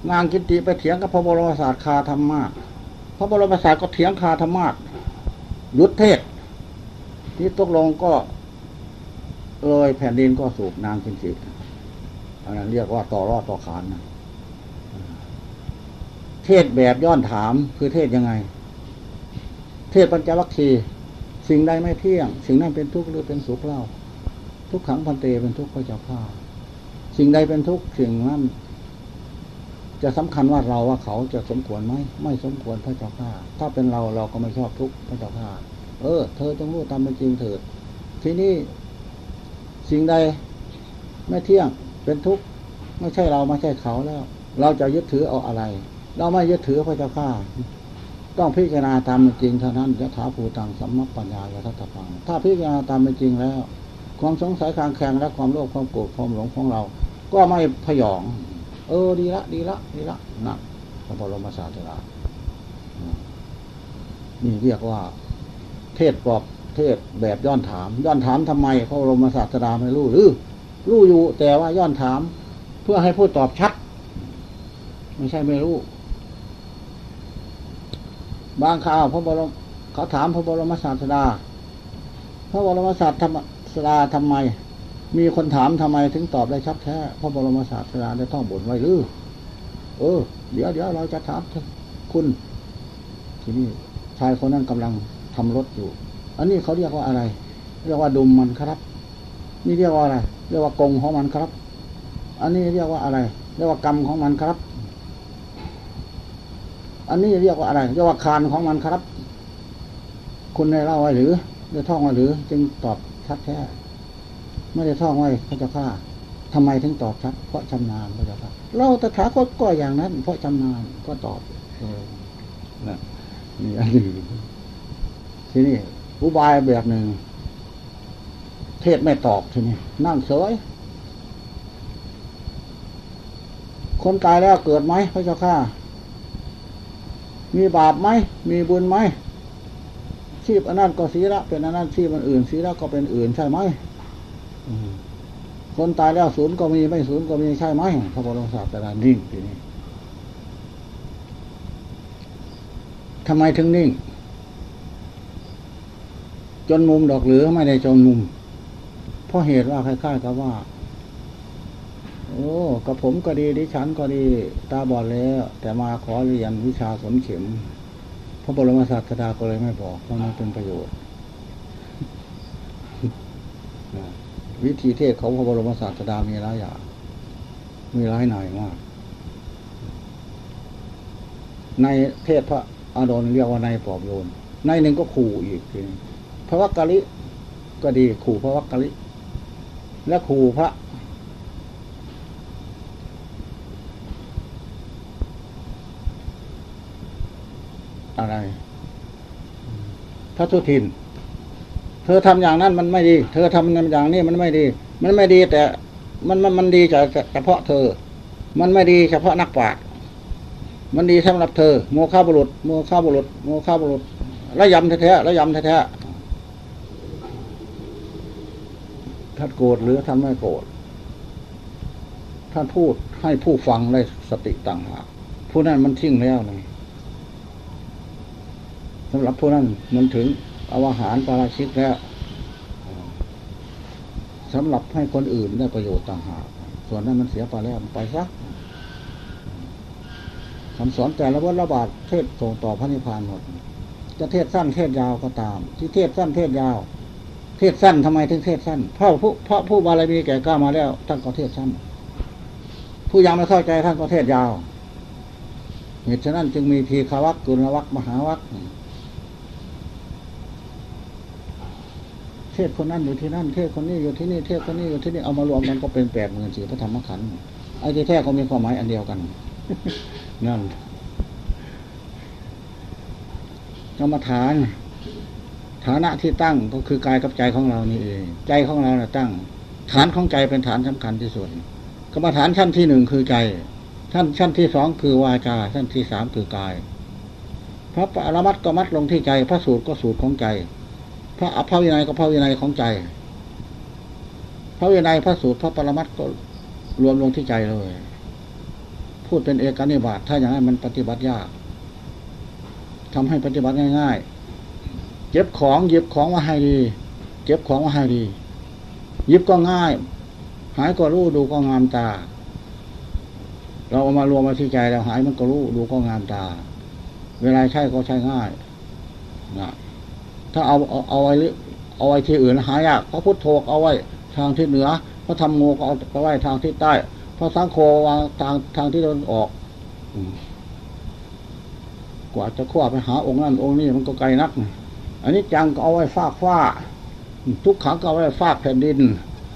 นางกินจิไปเถียงกับพระบรมศาสดาคาธรรมาสพระบรมศาสดาก็เถียงคาธรรมาสยุดเทศ ที่ตกลงก็ เลยแผ่นดินก็สูบนางกินจิอันนั้นเรียกว่าต่อรอดต่อขานนะเทศแบบย้อนถามคือเทศยังไง เทศปัญจวัคคีย์สิ่งใดไม่เที่ยง สิ่งนั้นเป็นทุกข์หรือเป็นสุขเล่า ทุกขังพันเตเป็นทุกข์พระเจ้าข้าสิ่งใดเป็นทุกข์สิ่งนั้นจะสำคัญว่าเราว่าเขาจะสมควรไหมไม่สมควรพระเจ้าข้าถ้าเป็นเราเราก็ไม่ชอบทุกข์พระเจ้าข้า เออ เธอจงรู้ตามเป็นจริงเถิด ทีนี่สิ่งใดไม่เที่ยงเป็นทุกข์ไม่ใช่เราไม่ใช่เขาแล้ว เราจะยึดถือเอาอะไร เราไม่ยึดถือพระเจ้าข้าต้องพิจารณาตามเป็นจริงเท่านั้นจะถาภูตังสัมมปัญญาและทัตพังถ้าพิจารณาตามเป็นจริงแล้ว ความสงสัยคางแคลงและความโลภความโกรธความหลงของเรา ก็ไม่พยอง เออดีละ ดีละดีละนะพระบรมศาสดานี่เรียกว่า เทศปลอบเทศแบบย้อนถาม ย้อนถามทำไมพระบรมศาสดาไม่รู้หรือรู้อยู่แต่ว่าย้อนถาม เพื่อให้ผู้ตอบชัด ไม่ใช่ไม่รู้ บางข่าวพระบรมเขาถามพระบรมศาสดา พระบรมศาสดาทำไม มีคนถามทำไมถึงตอบได้ชัดแท้พระบรมศาสดาได้ท่องบทไว้หรือเออ เดี๋ยวเดี๋ยวเราจะถามคุณ ที่นี่ชายคนนั้นกำลัง ทำรถอยู่ อันนี้เขาเรียกว่าอะไร เรียกว่าดุมมันครับ นี่เรียกว่าอะไร เรียกว่ากงของมันครับ อันนี้เรียกว่าอะไร เรียกว่ากรรมของมันครับ อันนี้เรียกว่าอะไร เรียกว่าคานของมันครับ คุณได้เล่าไว้หรือได้ท่องไว้หรือ จึงตอบชัดแท้ไม่ได้ท่องไว้พระเจ้าข้าทำไมถึงตอบชัด เพราะชำนาญพระเจ้าข้าเราตถาคตก็อย่างนั้น เพราะชำนาญก็ตอบเออนะนี่อันนี้ ทีนี้อุบายแบบหนึ่ง เทศไม่ตอบทีนี้นั่งเฉยคนตายแล้วเกิดไหมพระเจ้าข้ามีบาปไหม มีบุญไหมชีพอันนั้นก็ศีละเป็นอันนั้นชีพอันอื่นศีละก็เป็นอื่นใช่ไหมคนตายแล้วศูนย์ก็มีไม่ศูนย์ก็มีใช่ไหมพระบรมศาสดานิ่งทีนี้ทำไมถึงนิ่ง จนมุมดอกหรือไม่ได้จนมุม เพราะเหตุว่าคล้ายๆกับว่า โอ้กับผมก็ดีดิฉันก็ดีตาบอดแล้ว แต่มาขอเรียนวิชาสนเข็มพระบรมศาสดาก็เลยไม่บอกเพราะมันเป็นประโยชน์วิธีเทศของพระบรมศาสดามีหลายอย่างมีหลายหน่อยมาก ในเทศพระอาดนเรียกว่าในปอบโยน ในหนึ่งก็ขู่อีกที พระวักกะลิก็ดีขู่พระวักกะลิและขู่พระ อะไร พระสุทิน เธอทำอย่างนั้นมันไม่ดี เธอทำอย่างนี้มันไม่ดี มันไม่ดีแต่มันมันมันดีเฉพาะเธอ มันไม่ดีเฉพาะนักปราชญ์มันดีสำหรับเธอ โมฆะบุรุษ โมฆะบุรุษ โมฆะบุรุษระยำแท้ๆระยำแท้ๆ ท่านโกรธหรือท่านไม่โกรธท่านพูดให้ผู้ฟังได้สติต่างหากผู้นั้นมันทิ้งแล้วนี่สำหรับผู้นั้นมันถึงอาหารปาราชิกแล้วสำหรับให้คนอื่นได้ประโยชน์ต่างหากส่วนนั้นมันเสียไปแล้วไปซะคำสอนแต่ละวัฏระบาดเทศส่งต่อพระนิพพานหมด จะเทศสั้นเทศยาวก็ตาม ที่เทศสั้นเทศยาว เทศสั้นทำไมถึงเทศสั้น เพราะผู้เพราะผู้บารมีแก่กล้ามาแล้วท่านก็เทศสั้น ผู้ยังไม่เข้าใจท่านก็เทศยาวเหตุฉะนั้นจึงมีทีฆวักกุลวักมหาวักเทศคนนั้นอยู่ที่นั่นเทศคนนี้อยู่ที่นี่เทศคนนี้อยู่ที่นี่เอามารวมกันก็เป็นแปดหมื่นสี่พระธรรมขันธ์ไอ้ที่แท้ก็มีความหมายอันเดียวกันนั่นกรรมฐาน ฐานะที่ตั้งก็คือกายกับใจของเรานี่เองใจของเราเนี่ยตั้ง ฐานของใจเป็นฐานสำคัญที่สุดกรรมฐานชั้นที่หนึ่งคือใจชั้นชั้นที่สองคือวาจาชั้นที่สามคือกาย พระปรมัตก็มัดลงที่ใจ พระสูตรก็สูตรของใจ พระอภวินัยก็พระวินัยของใจ พระวินัยพระสูตรพระปรมัตก็รวมลงที่ใจเลย พูดเป็นเอกนิบาตถ้าอย่างนั้นมันปฏิบัติยากทำให้ปฏิบัติง่าย ๆ เก็บของหยิบของมาให้ดี เก็บของมาให้ดี หยิบก็ง่าย หายก็รู้ดูก็งามตา เราเอามารวมมาที่ใจแล้วหายมันก็รู้ดูก็งามตา เวลาใช้ก็ใช้ง่ายนะถ้าเอาเอาเอาไว้เอาไว้ที่อื่นหายากพระพุทธโธเอาไว้ทางที่เหนือพระธรรมโมก็เอาไว้ทางที่ใต้พระสังโฆวางทางทางที่เดินออกกว่าจะคว้าไปหาองค์นั้นองค์นี้มันก็ไกลนัก อันนี้จังก็เอาไว้ฟากฟ้า ทุกขังก็เอาไว้ฟากแผ่นดิน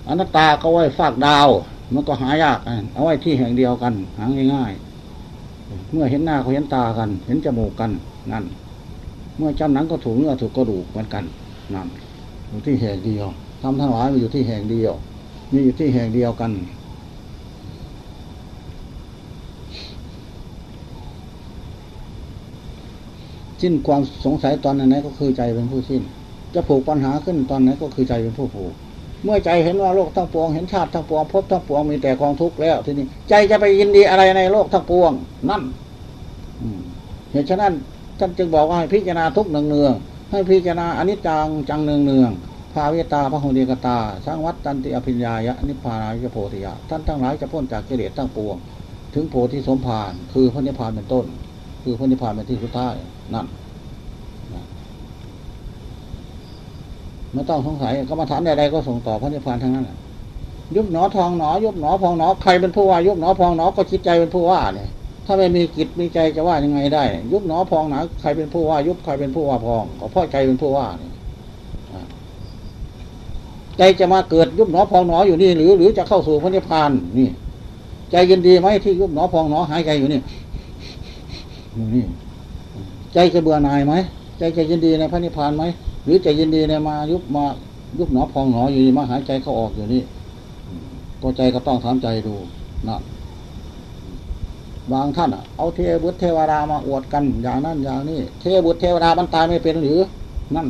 อนัตตาก็ไว้ฟากดาว มันก็หายากเอาไว้ที่แห่งเดียวกัน หาง่ายๆเมื่อเห็นหน้าเขาเห็นตากัน เห็นจมูกกันนั่น เมื่อจำหนังก็ถูกเนื้อถูกกระดูกเหมือนกันนั่นอยู่ที่แห่งเดียวทำทั้งหลายมันอยู่ที่แห่งเดียว มีอยู่ที่แห่งเดียวกัน สิ้นความสงสัยตอนไหนก็คือใจเป็นผู้สิ้น จะผูกปัญหาขึ้นตอนไหนก็คือใจเป็นผู้ผูก เมื่อใจเห็นว่าโลกทั้งปวงเห็นชาติทั้งปวงพบทั้งปวงมีแต่กองทุกข์แล้วทีนี้ใจจะไปยินดีอะไรในโลกทั้งปวง นั่นเหตุฉะนั้นท่านจึงบอกว่าให้พิจารณาทุกเนืองเนืองให้พิจารณาอนิจจังจังเนืองเนืองภาวิตาพระโหุดีกตาสร้างวัดตันติอภิญญายะนิพพานายโพธิยาท่านทั้งหลายจะพ้นจากกิเลสทั้งปวง ถึงโพธิสมภารคือพระนิพพานเป็นต้น คือพระนิพพานเป็นที่สุดท้าย นั่นไม่ต้องสงสัยกรรมฐานใดๆก็ส่งต่อพระนิพพานทั้งนั้นยุบหนอทองหนอ ยุบหนอพองหนอใครเป็นผู้ว่า ยุบหนอพองหนอก็คิดใจเป็นผู้ว่าเนี่ยถ้าไม่มีจิตมีใจจะว่ายังไงได้ ยุบหนอพองหนาใครเป็นผู้ว่า ยุบใครเป็นผู้ว่าพองก็พ่อใจเป็นผู้ว่าเนี่ยใจจะมาเกิดยุบหนอพองหนออยู่นี่หรือหรือจะเข้าสู่พระนิพพานนี่ ใจยินดีไหมที่ยุบหนอพองหนอหายใจอยู่นี่อยู่นี่ ใจจะเบื่อหน่ายไหมใจจะยินดีในพระนิพพานไหมหรือจะยินดีในมายุบมายุบหนอพองหนออยู่มาหายใจเข้าออกอยู่นี่ก็ใจก็ต้องถามใจดูนะบางท่านอะเอาเทบุตรเทวดามาอวดกันอย่างนั้นอย่างนี้เทบุตรเทวดามันตายไม่เป็นหรือ นั่น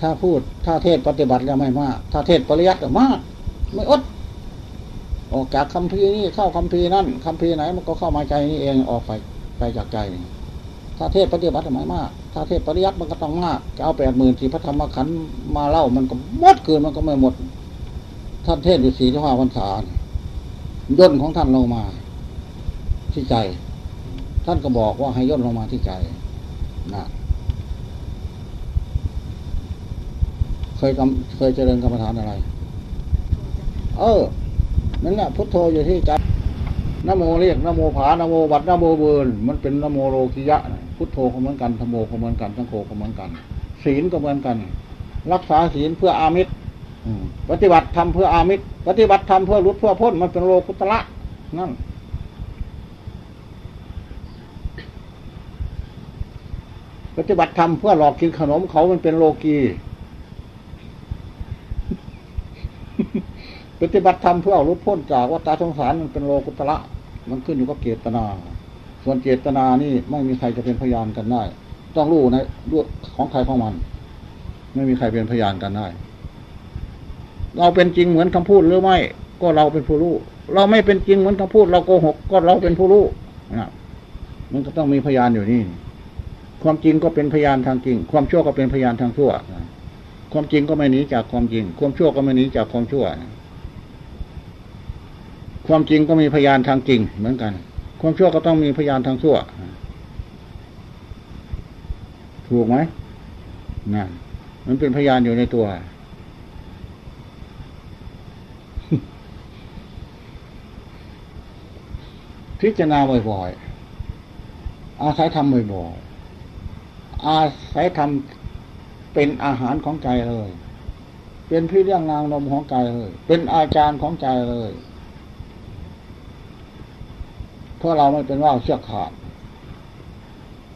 ถ้าพูดถ้าเทศปฏิบัติแล้วไม่มาก ถ้าเทศปริยัติก็มาก ไม่อด ออกจากคำพีนี้เข้าคำพีนั่นคำพีไหนมันก็เข้ามาใจนี่เองออกไปไปจากใจนี่ถ้าเทศปฏิบัติไมมาก ถ้าเทศปริยัติมันก็ต้องมากจะเอาแปดหมื่นที่พระธรรมขันธ์มาเล่ามันก็หมดคืนมันก็ไม่หมด ท่านเทศอยู่สี่ที่ห้าวันษาย่นของท่านลงมาที่ใจ ท่านก็บอกว่าให้ย่นลงมาที่ใจนะเคยกำเคยเจริญกรรมฐานอะไร เออ นั่นแหละพุทโธอยู่ที่ใจนโมเลขนโมผานโมบัตรนโมเบอร์มันเป็นนโมโลกิยะพุทโธก็เหมือนกันธัมโมก็เหมือนกันสังโฆก็เหมือนกัน ศีลก็เหมือนกัน รักษาศีลเพื่ออามิสปฏิบัติธรรมเพื่ออามิส ปฏิบัติธรรมเพื่อหลุดเพื่อพ้นมันเป็นโลกุตระนั่นปฏิบัติทำเพื่อหลอกกินขนมเขามันเป็นโลกี ปฏิบัติธรรมเพื่อเอารุดพ้นจากวัฏสงสารมันเป็นโลกุตระมันขึ้นอยู่กับเจตนา ส่วนเจตนานี่ไม่มีใครจะเป็นพยานกันได้ ต้องรู้ในด้วยของใครของมัน ไม่มีใครเป็นพยานกันได้ เราเป็นจริงเหมือนคำพูดหรือไม่ ก็เราเป็นผู้รู้เราไม่เป็นจริงเหมือนคำพูด เราโกหก ก็เราเป็นผู้รู้นะมันก็ต้องมีพยานอยู่นี่ ความจริงก็เป็นพยานทางจริง ความชั่วก็เป็นพยานทางชั่ว ความจริงก็ไม่หนีจากความจริง ความชั่วก็ไม่หนีจากความชั่ว ความจริงก็มีพยานทางจริงเหมือนกัน ความชั่วก็ต้องมีพยานทางชั่ว ถูกไหมนะมันเป็นพยานอยู่ในตัวพิจารณาบ่อยๆ อาศัยทำบ่อยๆ อาศัยทำเป็นอาหารของใจเลย เป็นพี่เลี้ยงนางนมของใจเลย เป็นอาจารย์ของใจเลย เพราะเราไม่เป็นว่าวเชือกขาด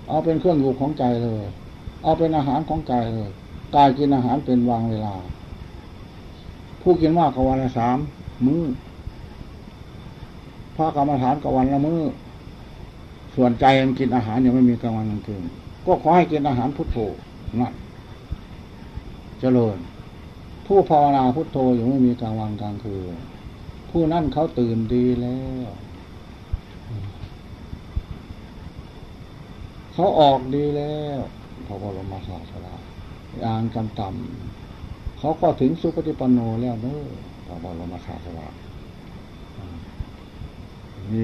เอาเป็นเครื่องอยู่ของใจเลย เอาเป็นอาหารของใจเลยกายกินอาหารเป็นวางเวลา ผู้กินมากกว่าวันละสามมื้อพระกรรมฐานกวันละมื้อส่วนใจมันกินอาหารยังไม่มีกลางวันกลางคืนก็ขอให้กินอาหารพุทโธนั่นเจริญ ผู้ภาวนาพุทโธอยู่ไม่มีกลางวันกลางคืนผู้นั่นเขาตื่นดีแล้ว เขาออกดีแล้วพระบรมศาสดาอ่านกำต่ำเขาก็ถึงสุปฏิปันโนแล้วเนอะพระบรมศาสดามี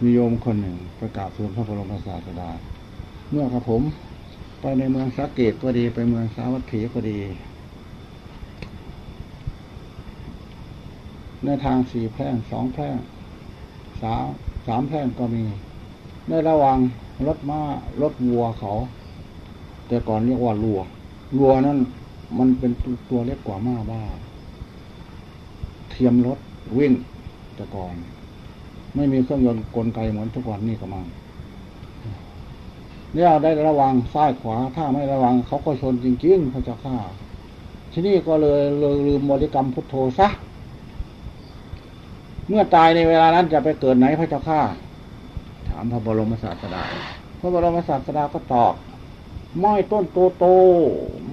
มีโยมคนหนึ่งประกาศทูลพระบรมศาสดา เมื่อกระผมไปในเมืองสักเกตก็ดีไปเมืองสาวัตถีก็ดี ในทางสี่แพร่งสองแพร่งสามสามแพร่งก็มี ในระหว่างรถม้ารถวัวเขา แต่ก่อนเรียกว่าลัวลัวนั้นมันเป็นตัวเล็กกว่าม้าบ้า เทียมรถวิ่งแต่ก่อน ไม่มีเครื่องยนต์กลไกเหมือนทุกวันนี้ก็มังเนี่ยได้ระวังซ้ายขวาถ้าไม่ระวัง เขาก็ชนจริงๆพระเจ้าข้าที่นี่ก็เลยเลยลืมบริกรรมพุทโธซะเมื่อตายในเวลานั้นจะไปเกิดไหนพระเจ้าข้าามพระบรมศาสดา พระบรมศาสดาก็ตอบไม่ต้นโตโต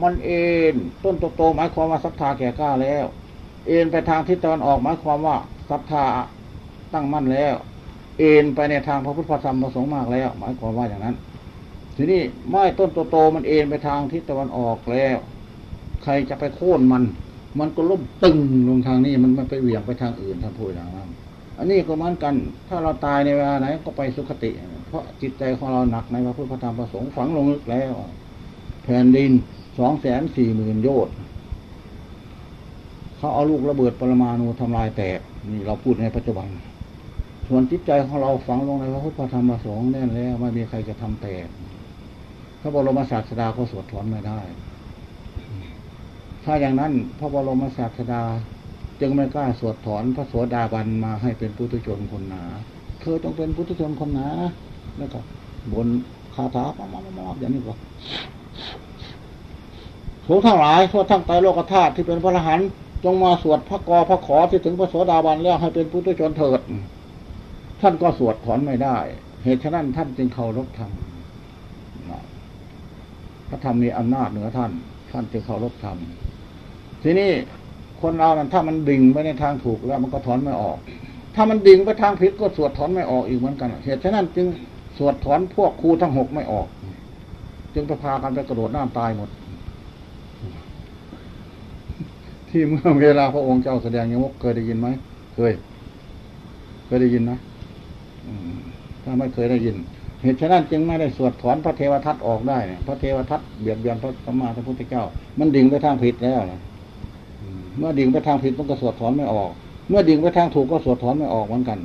มันเอ็นต้นโตโตหมายความว่าศรัทธาแก่กล้าแล้ว เอ็นไปทางทิศตะวันออกหมายความว่าศรัทธาตั้งมั่นแล้ว เอ็นไปในทางพระพุทธธรรมประสงค์มากแล้ว หมายความว่าอย่างนั้น ทีนี้ไม้ต้นโตโตมันเอ็นไปทางทิศตะวันออกแล้ว ใครจะไปโค่นมัน มันก็ล้มตึงลงทางนี้มันไม่ไปเหวี่ยงไปทางอื่นท่านพูดอย่างนั้น อันนี้ก็เหมือนกัน ถ้าเราตายในเวลาไหนก็ไปสุคติ เพราะจิตใจของเราหนักในพระพุทธธรรมประสงค์ฝังลงลึกแล้ว แผ่นดินสองแสนสี่หมื่นโยชน์เขาเอาลูกระเบิดปรมาณูทำลายแตกนี่เราพูดในปัจจุบัน ส่วนจิตใจของเราฝังลงในพระพุทธธรรมประสงค์แน่นแล้วไม่มีใครจะทำแตกพระบรมศาสดาก็สวดถอนไม่ได้ ถ้าอย่างนั้นพระบรมศาสดา จึงไม่กล้าสวดถอนพระโสดาบันมาให้เป็นปุถุชนคนหนาเธอต้องเป็นปุถุชนคนหนาแล้วก็บนคาถาป๊ออย่างนี้ก็ทุกทั้งหลายทั่วทั้งไตรโลกธาตุที่เป็นพระอรหันต์จงมาสวดพระกอพระขอที่ถึงพระโสดาบันแล้วให้เป็นปุถุชนเถิด ท่านก็สวดถอนไม่ได้ เหตุฉะนั้นท่านจึงเคารพธรรมพระธรรมมีอำนาจเหนือท่าน ท่านจึงเคารพธรรมทีนี้ คนเรานั้นถ้ามันดิ่งไปในทางถูกแล้วมันก็ถอนไม่ออก ถ้ามันดิ่งไปทางผิดก็สวดถอนไม่ออกอีกเหมือนกันเหตุฉะนั้นจึงสวดถอนพวกครูทั้งหกไม่ออก จึงไปพากันไปกระโดดน้ำตายหมด ที่เมื่อเวลาพระองค์เจ้าแสดงยมกเคยได้ยินไหมเคย เคยได้ยินนะถ้าไม่เคยได้ยิน เหตุฉะนั้นจึงไม่ได้สวดถอนพระเทวทัตออกได้เนี่ยพระเทวทัตเบียดเบียนพระสัมมาสัมพุทธเจ้า มันดิ่งไปทางผิดแล้วนะ เมื่อดิ่งไปทางผิดมันก็สวดถอนไม่ออก เมื่อดิ่งไปทางถูกก็สวดถอนไม่ออกเหมือนกัน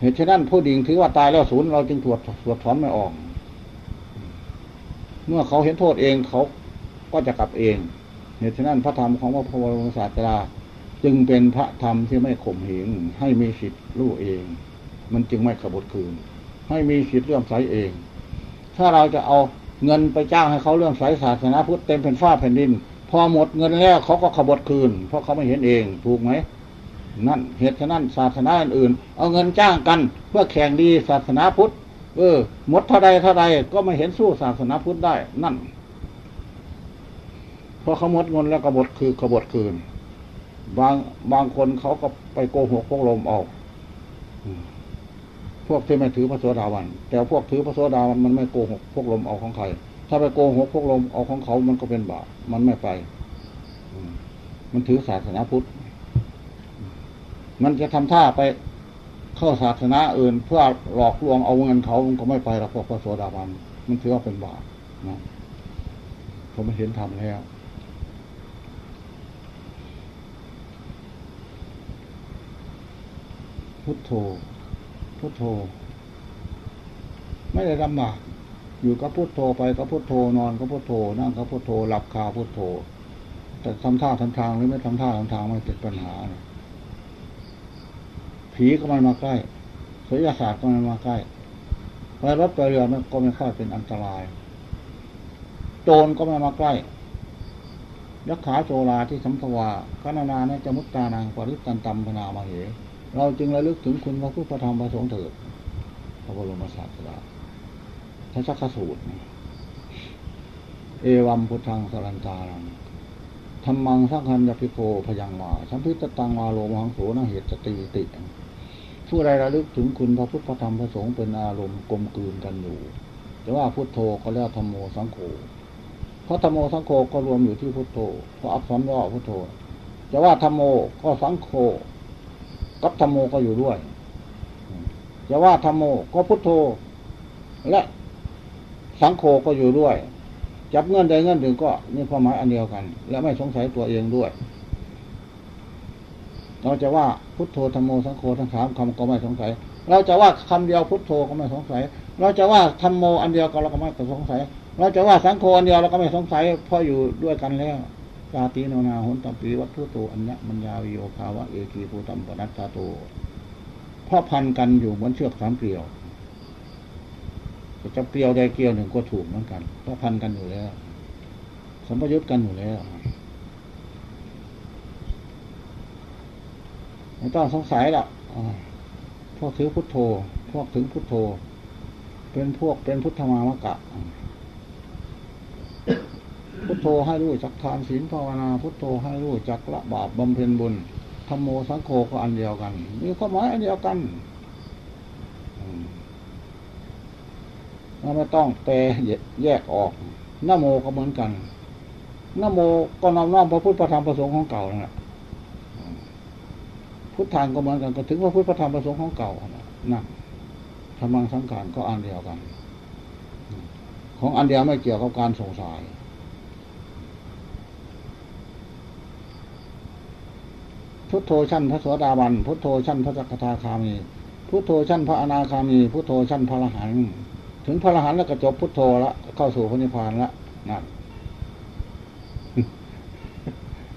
เหตุฉะนั้นผู้ดิ่งถือว่าตายแล้วศูนย์เราจึงสวดสวดถอนไม่ออก เมื่อเขาเห็นโทษเองเขาก็จะกลับเอง เหตุฉะนั้นพระธรรมของพระพุทธศาสดาจึงเป็นพระธรรมที่ไม่ข่มเหงให้มีสิทธิ์รู้เอง มันจึงไม่ขบคืน ให้มีสิทธิ์เรื่องใสเอง ถ้าเราจะเอาเงินไปจ้างให้เขาเรื่องใสศาสนาพุทธเต็มเป็นฟ้าแผ่นดิน พอหมดเงินแล้วเขาก็ขบฏคืน เพราะเขาไม่เห็นเองถูกไหมนั่นเหตุฉะนั้นศาสนาอื่น เอาเงินจ้างกัน เพื่อแข่งดีศาสนาพุทธเออหมดเท่าใดเท่าใดก็ไม่เห็นสู้ศาสนาพุทธได้ นั่นพอเขาหมดเงินแล้วกบฏคือกบฏคืน บางบางคนเขาก็ไปโกหกพวกลมออก พวกที่ไม่ถือพระโสดาวัน แต่พวกถือพระโสดาวันมันไม่โกหกพวกลมเอาของใคร ถ้าไปโกหกพวกลมเอาของเขามันก็เป็นบาปมันไม่ไปมันถือศาสนาพุทธ มันจะทำท่าไปเข้าศาสนาอื่น เพื่อหลอกลวงเอาเงินเขามันก็ไม่ไปหรอกพวกพระโสดาบันมันถือว่าเป็นบาปนะผมไม่เห็นทำแล้วพุทโธพุทโธ ไม่ได้ลำบาก อยู่กับพุทโธไปก็พุทโธนอนก็พุทโธนั่งก็พุทโธหลับคาพุทโธ แต่ทำท่าทำทางหรือไม่ทำท่าทำทางไม่เป็นปัญหาผีก็ไม่มาใกล้ศิลศาสตร์ก็ไม่มาใกล้ไปรถไปเรือมันก็ไม่ค่อยเป็นอันตราย โจรก็ไม่มาใกล้ยักขาโจราที่สัมภวาคณนาเนจะมุตตานางปริตันตัมพนามาเห เราจึงระลึกถึงคุณพระพุทธธรรมประสงค์เถิดพระบรมศาสดา ทักสูตรเอวัมพุทธังสรันตารังธรรมังสังคันยพิโกพยังมาสัมพิตตังมาโลมังโสนเหตุติติ ผู้ใดระลึกถึงคุณพระพุทธธรรมประสงค์เป็นอารมณ์กลมกลืนกันอยู่แต่ว่าพุทโธก็แล้วธรรมโมสังโฆเพราะธรรมโมสังโฆก็รวมอยู่ที่พุทโธเพราะอักษรย่อพุทโธจะว่าธรรมโมก็สังโฆกับธรรมโมก็อยู่ด้วยจะว่าธรรมโมก็พุทโธและ สังโฆก็อยู่ด้วย จับเงื่อนใดเงื่อนหนึ่งก็มีความหมายอันเดียวกัน และไม่สงสัยตัวเองด้วยเราจะว่าพุทโธธรรมโมสังโฆทั้งสามคำก็ไม่สงสัย เราจะว่าคำเดียวพุทโธก็ไม่สงสัย เราจะว่าธรรมโมอันเดียวก็เราก็ไม่สงสัย เราจะว่าสังโฆอันเดียวเราก็ไม่สงสัยเพราะอยู่ด้วยกันแล้วกาตีโนนาหุนตัมปีวัตถุโตอัญญมัญญาวิโยคาวะเอกีภูตัมปนัตตาโตเพราะพันกันอยู่เหมือนเชือกสามเกลียว จะเกลียวใดเกลียวหนึ่งก็ถูกเหมือนกันเพราะพันกันอยู่แล้ว สมประยุทธ์กันอยู่แล้วไม่ต้องสงสัยหรอกพวกถือพุทโธ พวกถึงพุทโธ เป็นพวกเป็นพุทธมามะกะ พุทโธให้รู้จักทานศีลภาวนา พุทโธให้รู้จักละบาปบำเพ็ญบุญธรรมโมสังโฆก็อันเดียวกัน มีความหมายอันเดียวกัน เราไม่ต้องแปลแยกออกนโมก็เหมือนกันนโมก็นำน้อมพระพุทธพระธรรมพระสงฆ์ของเก่านั่นแหละพุทธทางก็เหมือนกันก็ถึงพระพุทธพระธรรมพระสงฆ์ของเก่านะธรรมังสังขารก็อันเดียวกัน ของอันเดียวไม่เกี่ยวกับการสงสัยพุทโธชั้นพระโสดาบันพุทโธชั้นพระจักทาคามีพุทโธชั้นพระอนาคามีพุทโธชั้นพระอรหันต์ ถึงพระอรหันต์แล้วก็จบพุทโธละเข้าสู่พระนิพพานละนั่น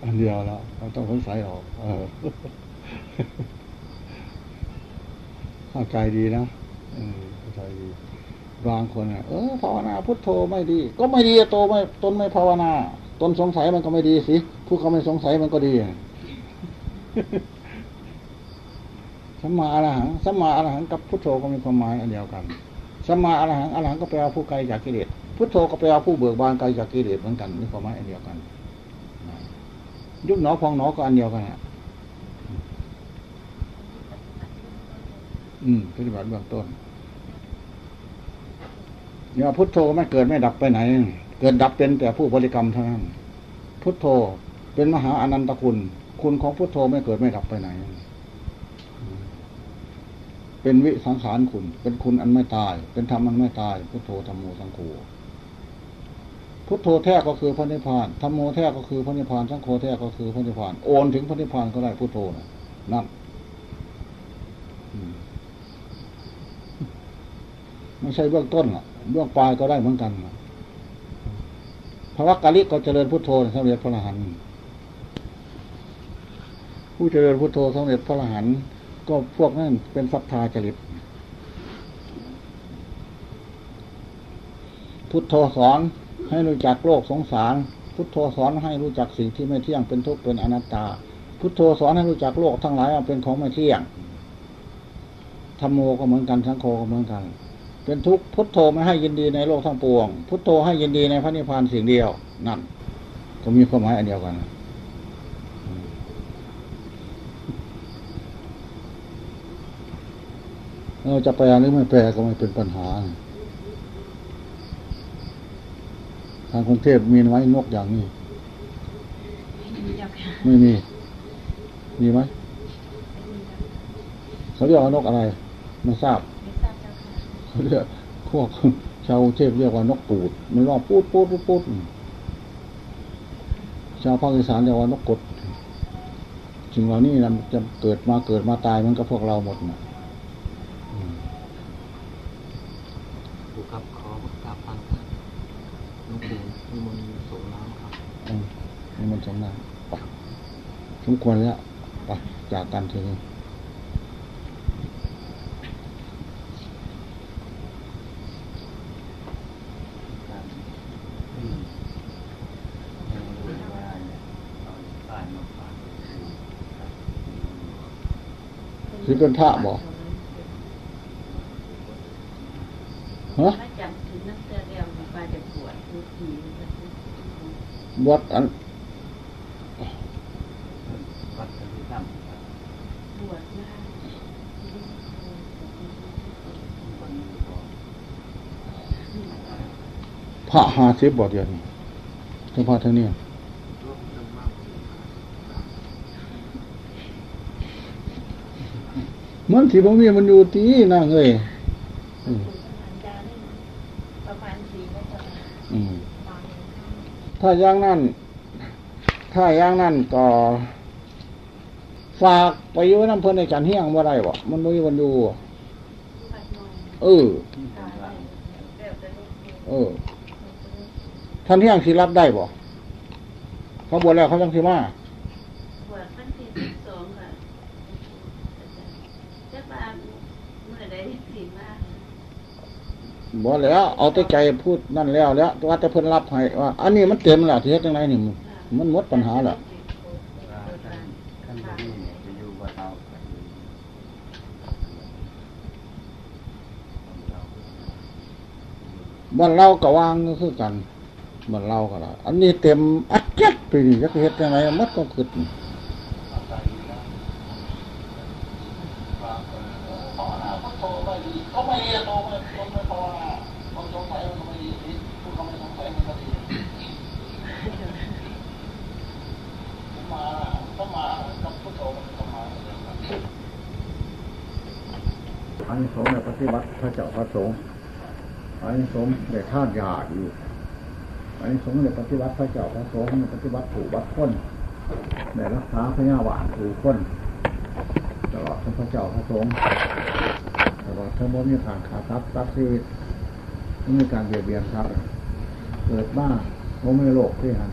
อันเดียวแล้วเราต้องสงสัยออก เออเข้าใจดีนะเข้าใจดีบางคนอะเออภาวนาพุทโธไม่ดี ก็ไม่ดีโตไม่ตนไม่ภาวนาตนสงสัยมันก็ไม่ดีสิผู้เขาไม่สงสัยมันก็ดีสัมมาอรหังสัมมาอรหังกับพุทโธก็มีความหมายอันเดียวกัน สัมมาอรหังอรหังก็แปลว่าผู้ไกลจากกิเลสพุทโธก็แปลว่าผู้เบิกบานไกลจากกิเลสเหมือนกันมีความหมายอันเดียวกัน ยุบหนอพองหนอก็อันเดียวกันอืมปฏิบัติเบื้องต้นเนี่ยพุทโธไม่เกิดไม่ดับไปไหน เกิดดับเป็นแต่ผู้บริกรรมเท่านั้นพุทโธเป็นมหาอนันตคุณ คุณของพุทโธไม่เกิดไม่ดับไปไหน เป็นวิสังขารคุณ เป็นคุณอันไม่ตาย เป็นธรรมอันไม่ตาย พุทโธธรรมโมสังโฆพุทโธแท้ก็คือพระนิพพานธรรมโมแท้ก็คือพระนิพพานสังโฆแท้ก็คือพระนิพพาน โอนถึงพระนิพพานก็ได้พุทโธนะนั่นไม่ใช่เบื้องต้นหรอกเบื้องปลายก็ได้เหมือนกันพระวักกะลิก็เจริญพุทโธสำเร็จพระอรหันต์ผู้เจริญพุทโธสำเร็จพระอรหันต์ ก็พวกนั้นเป็นศรัทธาจริต พุทโธสอนให้รู้จักโลกสงสาร พุทโธสอนให้รู้จักสิ่งที่ไม่เที่ยงเป็นทุกข์เป็นอนัตตา พุทโธสอนให้รู้จักโลกทั้งหลายว่าเป็นของไม่เที่ยงธรรมโมก็เหมือนกันสังโฆก็เหมือนกัน เป็นทุกข์พุทโธไม่ให้ยินดีในโลกทั้งปวง พุทโธให้ยินดีในพระนิพพานสิ่งเดียวนั่นก็มีความหมายอันเดียวกัน เราจะแปลหรือไม่แปลก็ไม่เป็นปัญหา ทางกรุงเทพมีไว้นกอย่างนี้ ไม่มี มีไหมเขาเรียกว่านกอะไร ไม่ทราบเขาเรียกพวกชาวกรุงเทพเรียกว่านกปูด มันร้องปูดปูดปูดปูดชาวภาคอีสานเรียกว่านกกดสิ่งเหล่านี้นะจะเกิดมาเกิดมาตายมันก็พวกเราหมดนะอืม ผู้ขับขอกราบฟังครับหลวงปู่นิมนต์ส่งน้ำครับ อื มนี่มันสมน้ำไปสมควรแล้วไปจากกันทีนี้ครับอืมยังรู้ว่าเนี่ยเอาบ้านมาฝากครับสิเป็นพระบอกฮะถ้าจำถึงนักเตะเรียวปลาจะปวดทุกทีวัดอัน วัดกันที่ตั้มครับ ปวดมาก วันนี้ก็ พระหาสิบบทเดียวนี่เฉพาะเท่านี้ร่วมกันมากมันที่ผมมีมันอยู่ตีนั่งเลยถ้าอย่างนั้นถ้าอย่างนั้นก็ ฝากไปอยู่น้ำเพิ่นในการเฮียงว่าไรบ่มันไม่มีวันอยู่เออ เออ ท่านเฮี้ยงสิรับได้บ่เขาบวชแล้วเขาจังสิมาปวดมันสี่สิบสองค่ะจะปาเมื่อใดสี่มากบ่แล้ว เอาแต่ใจพูดนั่นแล้วแล้วว่าแต่เพิ่นรับให้ว่า อันนี้มันเต็มแล้วที่เฮ็ดจังไดนี่มันมันหมดปัญหาแล้วว่าท่านท่านที่นี่เนี่ยจะอยู่วัดเราก็อยู่วัดเราบ้านเราก็วางก็คือกัน บ้านเราก็ละอันนี้เต็มอัดยัดไปนี่จะเฮ็ดยังไงมัดก็ขึ้นอันนี้สงฆ์ในปฏิบัติพระเจ้าพระสงฆ์อันสงฆ์ได้ท่านยาอยู่ อันนี้สงฆ์ได้ปฏิบัติพระเจ้าพระสงฆ์ปฏิบัติถูกวัดพ้นได้รักษาพระญาหวานถูกคนตลอดทั้งพระเจ้าพระสงฆ์ตลอดทั้งบ่มีผ่านขาดทรัพย์ทรัพย์ชีวิตไม่มีการเบียดเบียนทรัพย์เกิดบ้าบ่มีโลกที่หัน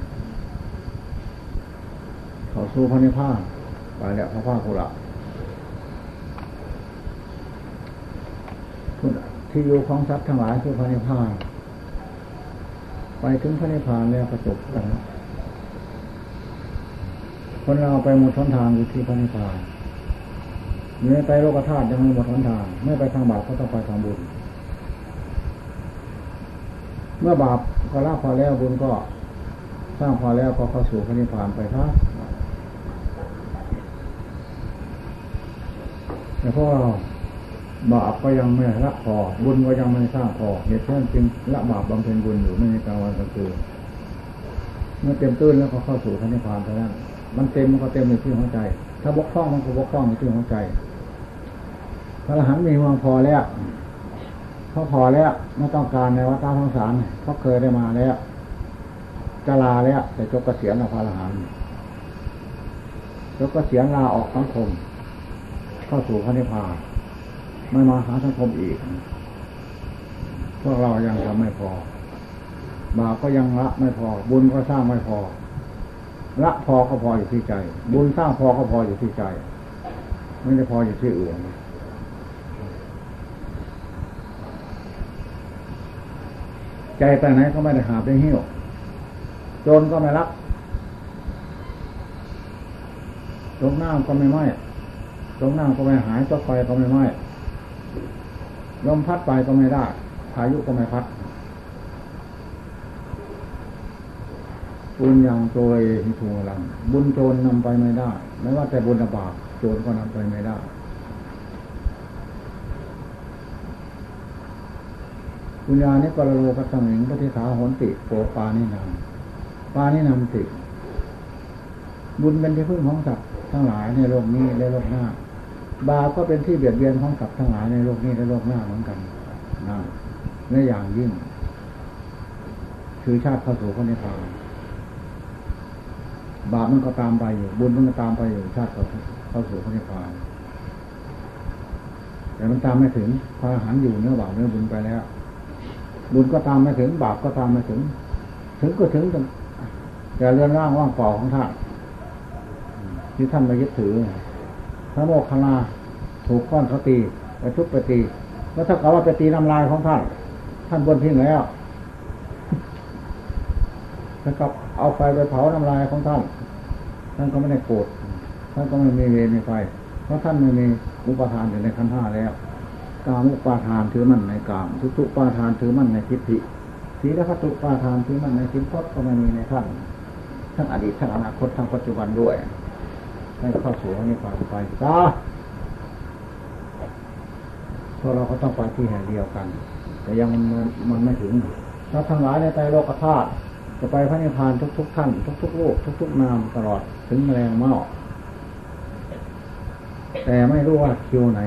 เขาสู้พระนิพพานไปแล้วพระพาคุระที่อยู่ของทรัพย์ทั้งหลายคือพระนิพพาน ไปถึงพระนิพพานแล้วประจบกันคนเราไปหมดทนทางอยู่ที่พระนิพพานเมื่อไปโลกธาตุยังไม่หมดทนทาง ไม่ไปทางบาปก็ต้องไปทางบุญ เมื่อบาปก็ละพอแล้วบุญก็สร้างพอแล้วก็เข้าสู่พระนิพพานไปครับแต่พวกเรา บาปก็ยังไม่ละพอ บุญก็ยังไม่สร้างพอ เหตุฉะนั้นจึงละบาปบำเพ็ญบุญอยู่ไม่ในกลางวันกลางคืนเมื่อเต็มตื้นแล้วก็เข้าสู่พระนิพพานไปแล้วมันเต็มมันก็เต็มในที่หัวใจ ถ้าบกพร่องมันก็บกพร่องในที่หัวใจพระอรหันต์มีวังพอแล้วเขาพอแล้วไม่ต้องการในวัฏสงสารเขาเคยได้มาแล้วจะลาแล้วแต่จบเกษียณพระอรหันต์จบเกษียณลาออกสังคมเข้าสู่พระนิพพาน ไม่มาหาสังคมอีก พวกเรายังทำไม่พอบาปก็ยังละไม่พอ บุญก็สร้างไม่พอ ละพอก็พออยู่ที่ใจ บุญสร้างพอก็พออยู่ที่ใจ ไม่ได้พออยู่ที่อื่นใจไปไหนก็ไม่ได้หาได้หิ้วโจรก็ไม่รักลงน้ำก็ไม่ไหม้ลงน้ำก็ไม่หายตัวไฟก็ไม่ไหม้ ลมพัดไปก็ไม่ได้พายุก็ไม่พัดบุญยังโจยทูลัง บุญโจรนำไปไม่ได้ไม่ว่าแต่บุญบาปโจรก็นำไปไม่ได้ปุญญานิกรโลกัสมิงปฏิสาหนติโปปานินามปานินามติ บุญเป็นที่พึ่งของสัตว์ทั้งหลายในโลกนี้และโลกหน้า บาปก็เป็นที่เบียดเบียนของสัตว์ทั้งหลายในโลกนี้และโลกหน้าเหมือนกันนะในอย่างยิ่ง คือชาติเข้าสู่พระนิพพานบาปมันก็ตามไปอยู่บุญมันก็ตามไปอยู่ชาติเข้าเข้าสู่พระนิพพานแต่มันตามไม่ถึงพระหันอยู่เนื้อบาปเนื้อบุญไปแล้ว บุญก็ตามไม่ถึง บาปก็ตามไม่ถึง ถึงก็ถึงแต่เรื่อนร่างว่างเปล่าของท่านที่ท่านมายึดถือ ระโมคคัลลาถูกก้อนเขาตีไปทุบไปตีแล้วถ้าเขาว่าไปตีน้ำลายของท่าน ท่านบนทิ้งแล้วแล้วก็เอาไฟไปเผาน้ำลายของท่าน ท่านก็ไม่ได้โกรธท่านก็ไม่มีเวรในไฟเพราะท่านไม่มีอุปทานอยู่ในขันธ์ห้าแล้วกามุปาทานถือมั่นในกาม ทุตุปาทานถือมั่นในทิฏฐิสีลพัตุปาทานถือมั่นในสินพจน์ก็ไม่มีในท่านทั้งอดีตทั้งอนาคตทั้งปัจจุบันด้วย ให้เข้าสู่นิพพานไปจ้าเพราะเราก็ต้องไปที่แห่งเดียวกัน แต่ยังมันมันไม่ถึงเราทั้งหลายในใจโลกธาตุจะไปพระนิพพานทุก ๆ ท่าน ทุกๆโลกทุก ๆ นามตลอดถึงแมลงเมาแต่ไม่รู้ว่าคิวไหน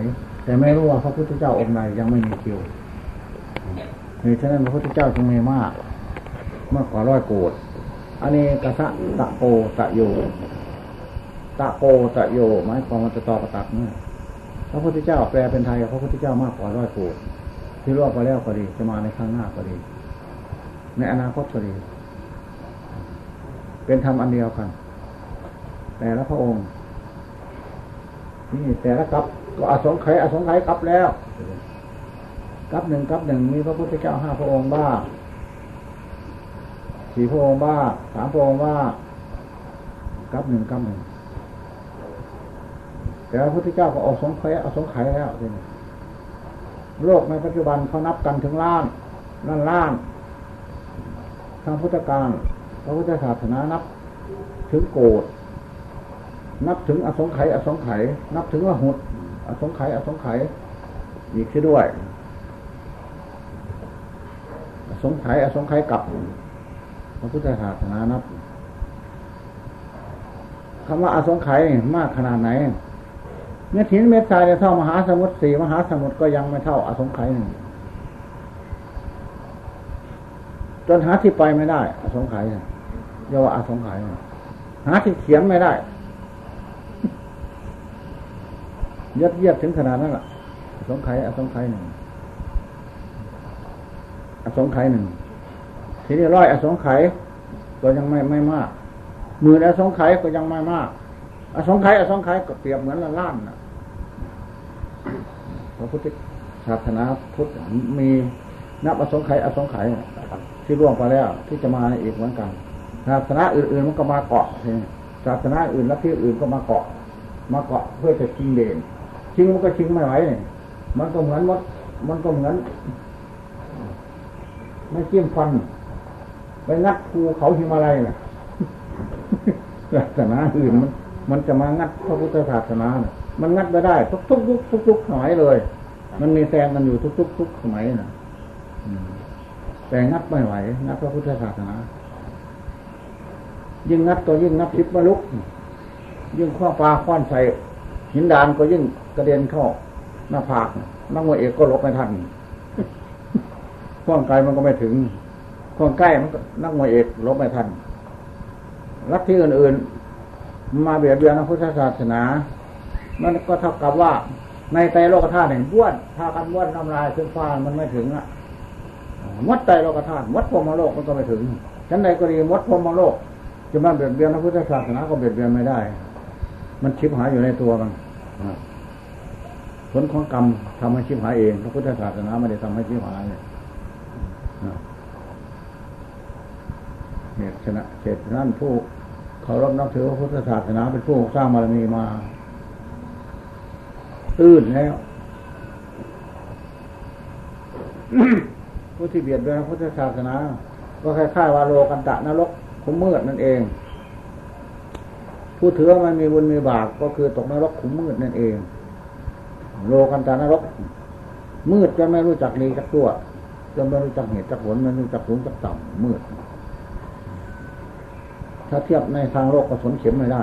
แต่ไม่รู้ว่าพระพุทธเจ้าองค์ใดยังไม่มีคิวเหตุฉะนั้นพระพุทธเจ้าจึงมีมาก มากกว่าร้อยโกดอันนี้กษัตริย์ตะโกตะโย ตะโกตะโยหมายความว่าจะต่อกระตักเนี่ยพระพุทธเจ้าแปลเป็นไทยพระพุทธเจ้ามากกว่าร้อยโกดที่รอบไปแล้วก็ดีจะมาในข้างหน้าก็ดี ในอนาคตก็ดี เป็นธรรมอันเดียวกัน แต่ละพระองค์ นี่แต่ละกับก็อสงไขยอสงไขยกับแล้วกับหนึ่งกับหนึ่งมีพระพุทธเจ้าห้าพระองค์บ้างสี่พระองค์บ้างสามพระองค์บ้างกับหนึ่งกับหนึ่ง แต่พระพุทธเจ้าก็ออกสงไขยอสงไขแล้วทีนี้โลกในปัจจุบันเขานับกันถึงล้านล้านล้าน ทางพุทธการพระพุทธศาสนานับถึงโกดนับถึงอสงไขยอสงไขยนับถึงละหุดอสงไขยอสงไขยอีกที่ด้วย อสงไขยอสงไขยกับพระพุทธศาสนานับคำว่าอสงไขยมากขนาดไหน เม็อหินเม็ดทรายจะเท่ามหาสมุทรสี่มหาสมุทรก็ยังไม่เท่าอสงไขยหนึ่งจนหาที่ไปไม่ได้ อสงไขยเรียกว่าอสงไขยหาที่เขียนไม่ได้ยัดเยียดถึงขนาดนั้นละอสงไขยอสงไขยหนึ่งอสงไขยหนึ่งทีนี้ร้อยอสงไขยก็ยังไม่ไม่มากหมื่นอสงไขยก็ยังไม่มากอสงไขยอสงไขยก็เปรียบเหมือนละล่านนะ พระพุทธศาสนาพุทธมีนับอสงไขยอสงไขยที่ล่วงไปแล้ว ที่จะมาอีกเหมือนกันศาสนาอื่นๆมันก็มาเกาะศาสนาอื่นและที่อื่นก็มาเกาะ มาเกาะเพื่อจะชิงเด่นชิงมันก็ชิงไม่ไหวเนี่ยมันก็เหมือนมดมันก็เหมือนไม่เกี่ยมฟัน ไปงัดภูเขาหิมาลัยนะศาสนาอื่นมัน มันจะมางัดพระพุทธศาสนาน่ะ มันงัดไม่ได้ ทุกทุกทุกทุกทุกสมัยเลย มันมีแซงกันอยู่ทุกทุกทุกสมัยน่ะแต่งัดไม่ไหวงัดพระพุทธศาสนายิ่งงัดก็ยิ่งนับทิพย์มลุก ยิ่งคว้าปลาคว้านใส่หินดานก็ยิ่งกระเด็นเข้าหน้าผากนักมวยเอกก็ลบไม่ทันคว้างไกลมันก็ไม่ถึงคว้างใกล้มันก็นักมวยเอกลบไม่ทันรัฐที่อื่นๆมาเบียดเบียนพระพุทธศาสนา มันก็เท่ากับว่า ในไตโลกธาตุแห่งบ้วนพากันบ้วนน้ำลายขึ้นฟ้ามันไม่ถึงอะมัดไตโลกธาตุมัดพรมโลกมันก็ไม่ถึงชั้นใดก็ดีมัดพรมโลกจะมาเบียดเบียนพระพุทธศาสนาก็เบียดเบียนไม่ได้ มันชิบหายอยู่ในตัวมันผลของกรรมทำให้ชิบหายเองพระพุทธศาสนาไม่ได้ทำให้ชิบหายเหตุชนะเหตุนั้นผู้เคารพนับถือพระพุทธศาสนาเป็นผู้สร้างบารมีมา ตื้นแล้วผู้ที่เบียดเบียนพุทธศาสนา ก็คล้ายๆว่าโลกันตะนรกขุมมืดนั่นเอง ผู้ถือมันมีบุญมีบาปก็คือตกนรกขุมมืดนั่นเอง โลกันตานรก มืดจนไม่รู้จักดีจักตัวจนไม่รู้จักเหตุจักผลไม่รู้จักสูงจักต่ำมืด ถ้าเทียบในทางโลกก็สนเข็มไม่ได้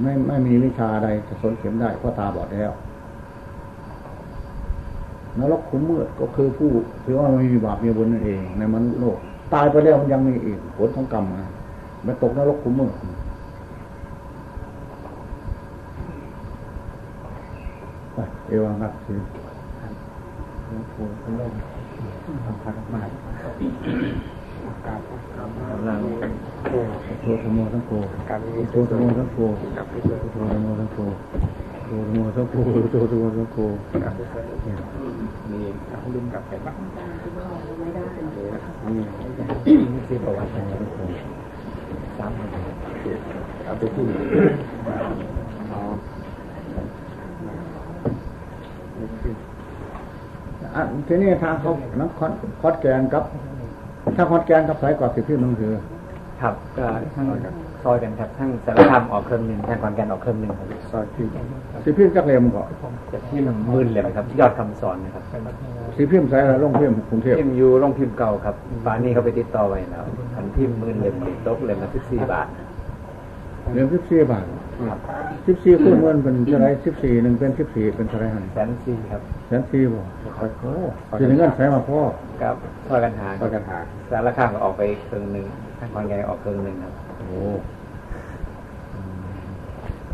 ไม่ไม่มีวิชาใดจะสนเข็มได้เพราะตาบอดแล้วนรกขุมมืดก็คือผู้ถือว่าไม่มีบาปมีบุญนั่นเอง ในมนุษย์โลก ตายไปแล้วมันยังมีอีกผลของกรรมนะมันตกนรกขุมมืดไปเอวังครับสิหลวงปู่พระล่มทำพัดมากกราบกำลัง โอ้โทธโมทั้งโกการมีโทธโมทั้งโกกับพิเศษโทธโมทั้งโกโทธโมทั้งโกโทธโมทั้งโกกับพิเศษมีเอาลืมกลับไปบ้างนี่นี่คือประวัติของหลวงปู่สามคนเอาไปที่อ๋อนี่คืออะทีนี้ทางเขานักคอนคอดแกนกับถ้าคอดแกนกับสายกว่าสิบพี่มึงถือ ครับก็ทั้งซอยกันครับทั้งสารคามออกเครื่องหนึ่งทั้งขอนแก่นออกเครื่องหนึ่งครับซอยที่สิบพี่จักเรียมก่อนจะที่หนึ่งหมื่นเลยครับ ยอดคำสอนนะครับสิบพี่สายอะไรลงพี่กรุงเทพพิมพ์อยู่โรงพิมพ์เก่าครับฟ้านี้เขาไปติดต่อไว้แล้วอันพิมพ์หมื่นเล่มนี่ตกเล่มละสิบสี่บาทเรียมสิบสี่บาทครับสิบสี่คูณเงินเป็นเท่าไหรสิบสี่หนึ่งเป็นสิบสี่เป็นเท่าไหรหันแสนสี่ครับแสนสี่บ่โอ้จะถึงเงินใส่มาพ่อกับซอยกันหาซอยกันหาสารคามก็ออกไปเครื่องหนึ่ง ทั้งขอนแก่นออกเครื่องหนึ่งครับโอ้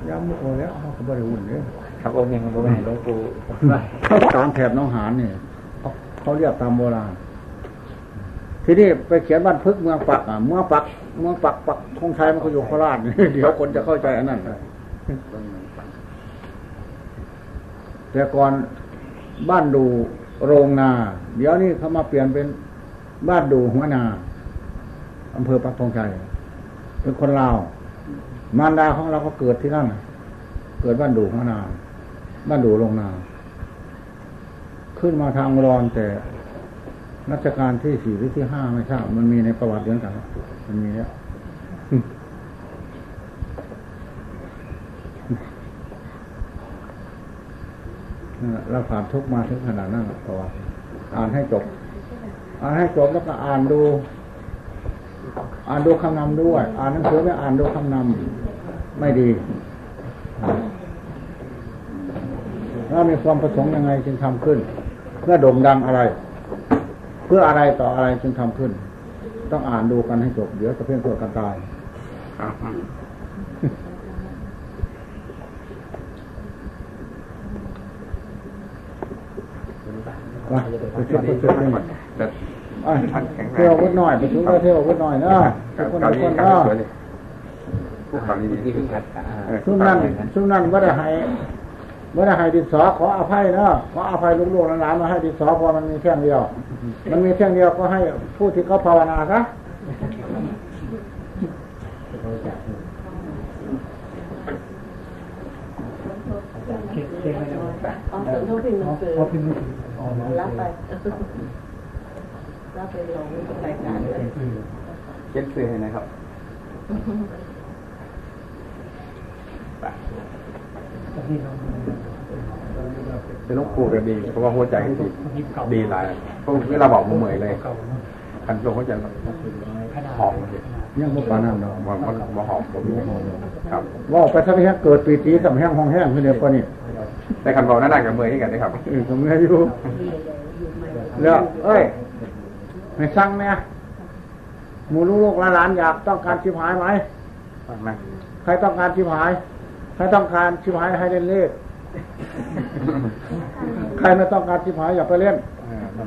ยามโอแล้วเขาก็บริวุ่นเนี่ยครับองค์ยังบ่แม่นหลวงปู่กลางแถบหน้องหานเนี่ยเขาเขาเรียกตามโบราณทีนี้ไปเขียนบ้านพึกเมืองปักอะเมืองปัก เมืองปักปักธงชัยมันก็อยู่โคราชนี่เดี๋ยวคนจะเข้าใจอันนั้นแต่ก่อนบ้านดูโรงนา เดี๋ยวนี้เขามาเปลี่ยนเป็นบ้านดูหัวนา อำเภอปักธงชัยเป็นคนลาวมารดาของเราก็เกิดที่นั่นเกิดบ้านดูหัวนา บ้านดูโรงนา ขึ้นมาทางรอนแต่รัชกาลที่สี่หรือที่ห้าไม่ทราบมันมีในประวัติเดียวกันมันมีแล้วเราผ่านทุกมาถึงขนาดนั้นประวัติอ่านให้จบ อ่านให้จบแล้วก็อ่านดู อ่านดูคำนำด้วย อ่านหนังสือไม่อ่านดูคำนำไม่ดีถ้ามีความประสงค์ยังไงจึงทำขึ้น เพื่อโด่งดังอะไร เพื่ออะไรต่ออะไรจึงทำขึ้น ต้องอ่านดูกันให้จบเดี๋ยวจะเพ่งตัวกันตายว่าจะไปช่ยไปช่ไม่หด ท่านแข็งแรงเที่ยววุฒิหน่อยไปช่วยเที่ยววุฒิหน่อยเนาะทุกคนเกาทุกหลีคนเกาหลีเนาะสวยเลยพวกเกาหลีที่คือขัดขาเออซุ่มนั่นซุ่มนั่นว่าได้ให้ว่าได้ให้ดินสอขออภัยเนาะขออภัยลูกๆหลานๆมาให้ดินสอเพราะมันมีแท่งเดียว มันมีแท่งเดียวก็ให้ผู้ที่เขาภาวนาซะเอาส่วนเท่าพิมพ์หนังสือรับไป รับไปลงรายการเลยเขียนซื้อให้นะครับเป็นลูกปูก็ดี เพราะว่าหัวใจดีดีหลายเพราะเวลาบอกมือเหมยเลยคันลงหัวใจหอมเลยยังบ่ปานนั้นดอกมันมันมันหอมผมครับว่าไปสักแห่งเกิดปีติสัมแห่งห้องแห้งขึ้นเดียวก็นี่แต่คันบอกนั่นน่ะกับเมือที่กันนะครับเออก็ไม่อยู่แล้วเอ้ย ให้สั่งเนี่ยหมูลูกๆหลานๆอยากต้องการชิบหายไหมฟังนะใครต้องการชิบหาย ใครต้องการชิบหายให้เล่นเลขใครไม่ต้องการชิบหายอย่าไปเล่น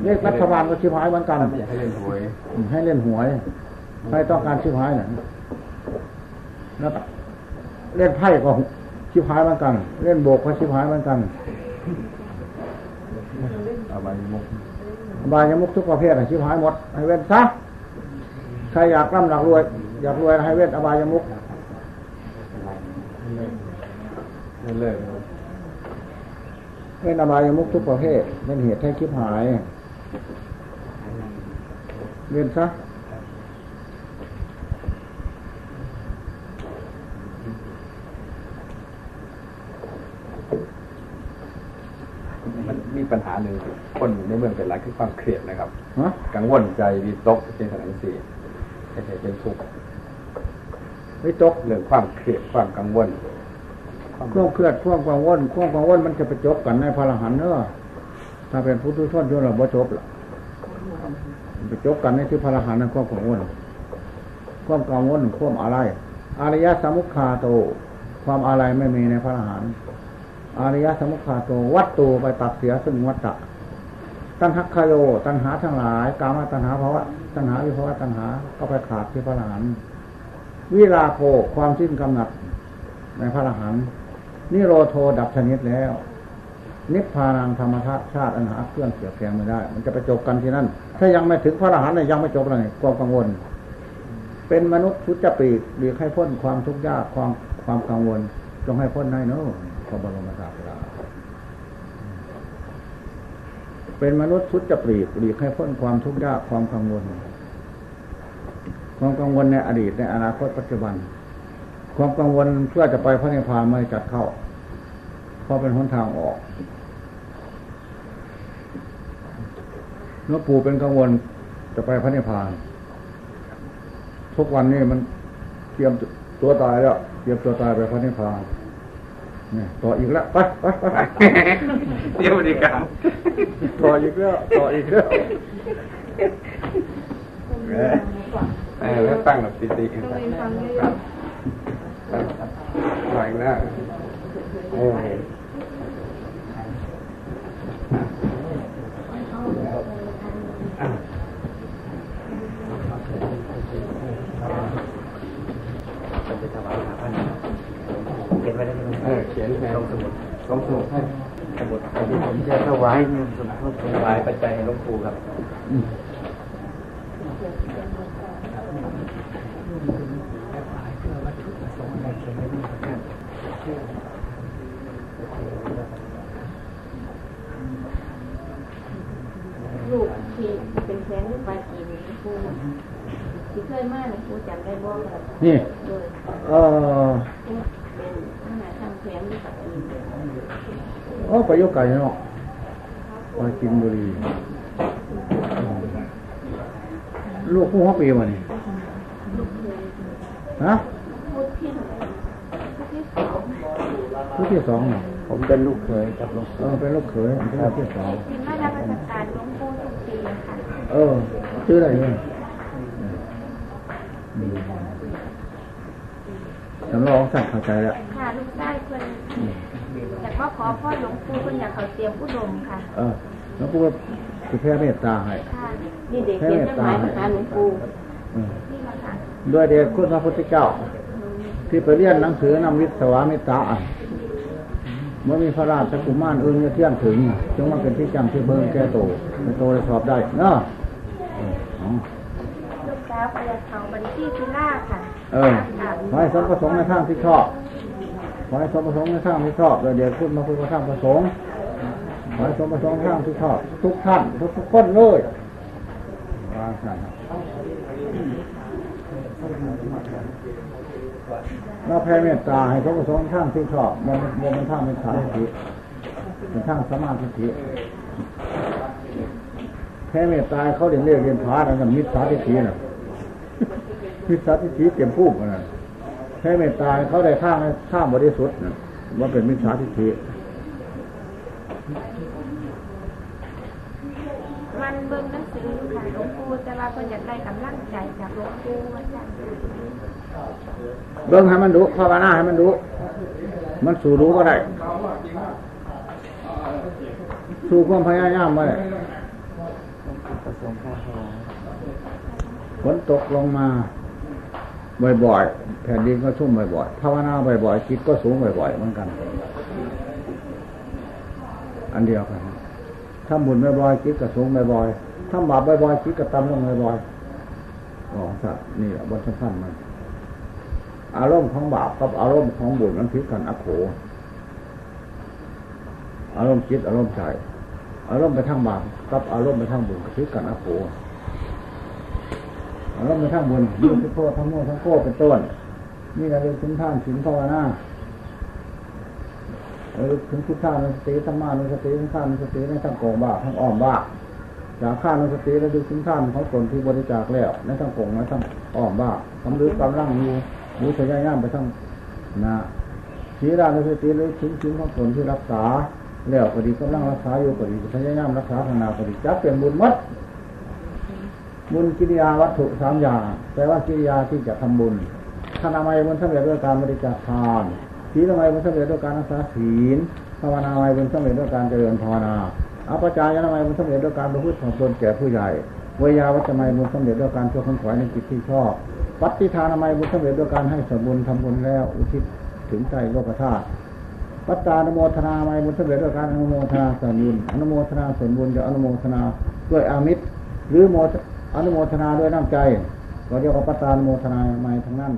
เลขรัฐบาลก็ชิบหายเหมือนกันไม่อยากให้เล่นหวย ให้เล่นหวย ใครต้องการชิบหายน่ะแล้วก็เล่นไพ่ก็ชิบหายเหมือนกัน เล่นโบกก็ชิบหายเหมือนกันเอาไปมุก บายมุกทุกประเภทชิบหายหมดให้เว้นซะใครอยากร่ำหลักรวย อยากรวยให้เว้นอบายมุกเล่นเลยเว้นอบายมุกทุกประเภทเป็นเหตุให้ชิบหาย เว้นซะ มันมีปัญหาหนึ่งคนในเมืองเป็นไรคือความเครียดนะครับฮะกังวลใจวิตกเป็นขนาดสี่เหตุเป็นทุกข์วิตกเรื่องความเครียดความกังวลความเครื่องเครียดเครื่องกังวลเครื่องกังวลมันจะไปจบกันในพระอรหันต์เนอะถ้าเป็นพุทธชนชนเราบ่จบล่ะมันไปจบกันในที่พระอรหันต์นั่นความกังวลความกังวลความอะไรอารยสมุขคาโต ความอะไรไม่มีในพระอรหันต์ อารยสมุขาโตวัตตูไปตัดเสียซึ่งวัตตะตัณหคโยตัณหาทั้งหลายกามตัณหาภาวะตัณหาวิภาวะตัณหาก็ไปขาดที่พระอรหันต์วิลาโภความสิ้นกำหนัดในพระอรหันต์นิโรโทดับชนิดแล้ว นิพพานังธรรมชาติชาติอันหาเครื่องเสียบแพงไม่ได้ มันจะไปจบกันที่นั่น ถ้ายังไม่ถึงพระอรหันต์เนี่ยยังไม่จบเลยความกังวล เป็นมนุษย์ทุจปีกหลีให้พ้นความทุกข์ยากความความกังวลจงให้พ้นได้เนอะ ระบรมศาสดาเป็นมนุษย์ทุจปลีกหลีกให้พ้นความทุกข์ยากความกังวล ความกังวลในอดีตในอนาคตปัจจุบัน ความกังวลเพื่อจะไปพระนิพพานไม่จัดเข้า เพราะเป็นหนทางออกหลวงปู่เป็นกังวลจะไปพระนิพพาน ทุกวันนี้มันเตรียมตัวตายแล้วเตรียมตัวตายไปพระนิพพาน ต่ออีกแล้วไปไปไปเดี๋ยวดีกันต่ออีกแล้วต่ออีกแล้วเออแล้วตั้งแบบติติกันไปหน่อยนะเออ มันจะถวายหาพันเขียนไว้ได้ไหม เออเขียนแทนสมุดสมสมุดให้สมุดอันนี้ผมจะถวายเงินสมทบถวายปัจจัยให้หลวงปู่ครับอืมลูกที่เป็นแฟนลูกปลาจีนครูที่เคยมาเนี่ยครูจำได้บ้างครับนี่โดยเออ เป็นมหาธรรมแฟนลูกปลาจีน โอ้ไปยกไก่เนาะไปกินบุรีลูกผู้ห้าปีมานี่ลูกเคยฮะพูดที่เท่าไหร่พูดที่สองผู้ที่สองน่ะผมเป็นลูกเขยกับหลวงเออเป็นลูกเขยเป็นลูกที่สองเป็นมารับราชการหลวงปู่ทุกปีค่ะเออชื่ออะไรเนี่ยสำรองสั่งเข้าใจแล้วค่ะลูกชายเพิ่น อยากมาขอพ่อหลวงปู่เพิ่นอยากเขาเตรียมอุดมค่ะ เออแล้วพูดสิแผ่เมตตาให้ค่ะนี่เด็กเขียนจดหมายมาหาหลวงปู่อืมนี่ละค่ะด้วยเดชคุณพระพุทธเจ้า ที่ไปเรียนหนังสือนำวิศวาเมตตาอ่านเมื่อมีพระราชกุมารอื่นจะเที่ยงถึงจงมาเป็นที่จำที่เบิ่งแก่โตเป็นโตได้สอบได้เนาะอ๋อลูกสาวไปเขาบัญชีศิลาค่ะ เออขอให้สมประสงค์ในทางที่ชอบ ขอให้สมประสงค์ในทางที่ชอบแล้วเดี๋ยวคุณมาคุยกับทางประสงค์ขอให้สมประสงค์ในทางที่ชอบ ทุกท่านทุกทุกคนเลยว่าใช่ครับเราแผ่เมตตาให้สมประสงค์ในทางที่ชอบมันมันมันทางเป็นสาธิเป็นทางสมาธิแผ่เมตตาเขาเรียนเรียกเรียนพาดังกับมิตรสาธิน่ะมิจฉาทิฏฐิเต็มผู้มันนะ แค่เมตตาเขาได้ข้างข้ามบริสุทธิ์นะว่าเป็นมิจฉาทิฏฐิมันเบิ่งหนังสืออยู่ค่ะหลวงปู่แต่ว่าเพิ่นอยากได้กำลังใจจากหลวงปู่ว่าซั่นเบิ่งให้มันดูภาวนาให้มันดูมันสู่รู้ก็ได้ สู่ความพยายามมาได้ฝนตกลงมา บ่อยๆแผ่นดินก็ชุ่มบ่อยๆภาวนาบ่อยๆจิตก็สูงบ่อยๆเหมือนกัน อันเดียวกันถ้าบุญบ่อยๆจิตก็สูงบ่อยๆถ้าบาปบ่อยๆจิตก็ต่ำลงบ่อยๆของสัตว์นี่แหละบทสำคัญมัน อารมณ์ของบาปกับอารมณ์ของบุญมันผิดกันอักโขอารมณ์จิตอารมณ์ใจอารมณ์ไปทางบาปกับอารมณ์ไปทางบุญก็ผิดกันอักโข อารมณ์ไปทางบุญมีทุกโทษทั้งโมทั้งโคเป็นต้น นี่เราเรียกถึงท่านถึงภาวนาเราเรียกถึงพุทธานุสติธรรมานุสติทั้งข้านุสติในทางโกงบาทั้งอ้อมบาจากข้านุสติเราดูถึงท่านของตนที่บริจาคแล้วในทางโกงในทางอ้อมบาทำรือกำลังอยู่รือพยายามไปทางนาศีรานุสติเลยถึงถึงของตนที่รักษาแล้วก็ดีกำลังรักษาอยู่ก็ดีพยายามรักษาขางนาก็ดีจับเป็นบุญมัด บุญกิริยาวัตถุสามอย่างแปลว่ากิริยาที่จะทำบุญทานอามัยบุญสำเร็จด้วยการบริจาคทานศีลามัยบุญสำเร็จด้วยการรักษาศีลภาวนาอามัยบุญสำเร็จด้วยการเจริญภาวนาอัปจายนามัยบุญสำเร็จด้วยการประพฤติของตนแก่ผู้ใหญ่วิยาวัจจะมัยบุญสำเร็จด้วยการช่วยคนขวายในกิจที่ชอบปัตติทานามัยบุญสำเร็จด้วยการให้ส่วนบุญทำบุญแล้วอุทิศถึงใจโลกธาตุปัตตานโมทนาไมยบุญสำเร็จด้วยการอนุโมทนาส่วนบุญอนุโมทนาส่วนบุญจะอนุโมทนาด้วยอามิตรหรือโมท อนุโมทนาด้วยน้ำใจเราเรียกว่าปตานโมทนาไม่ทั้งนั้น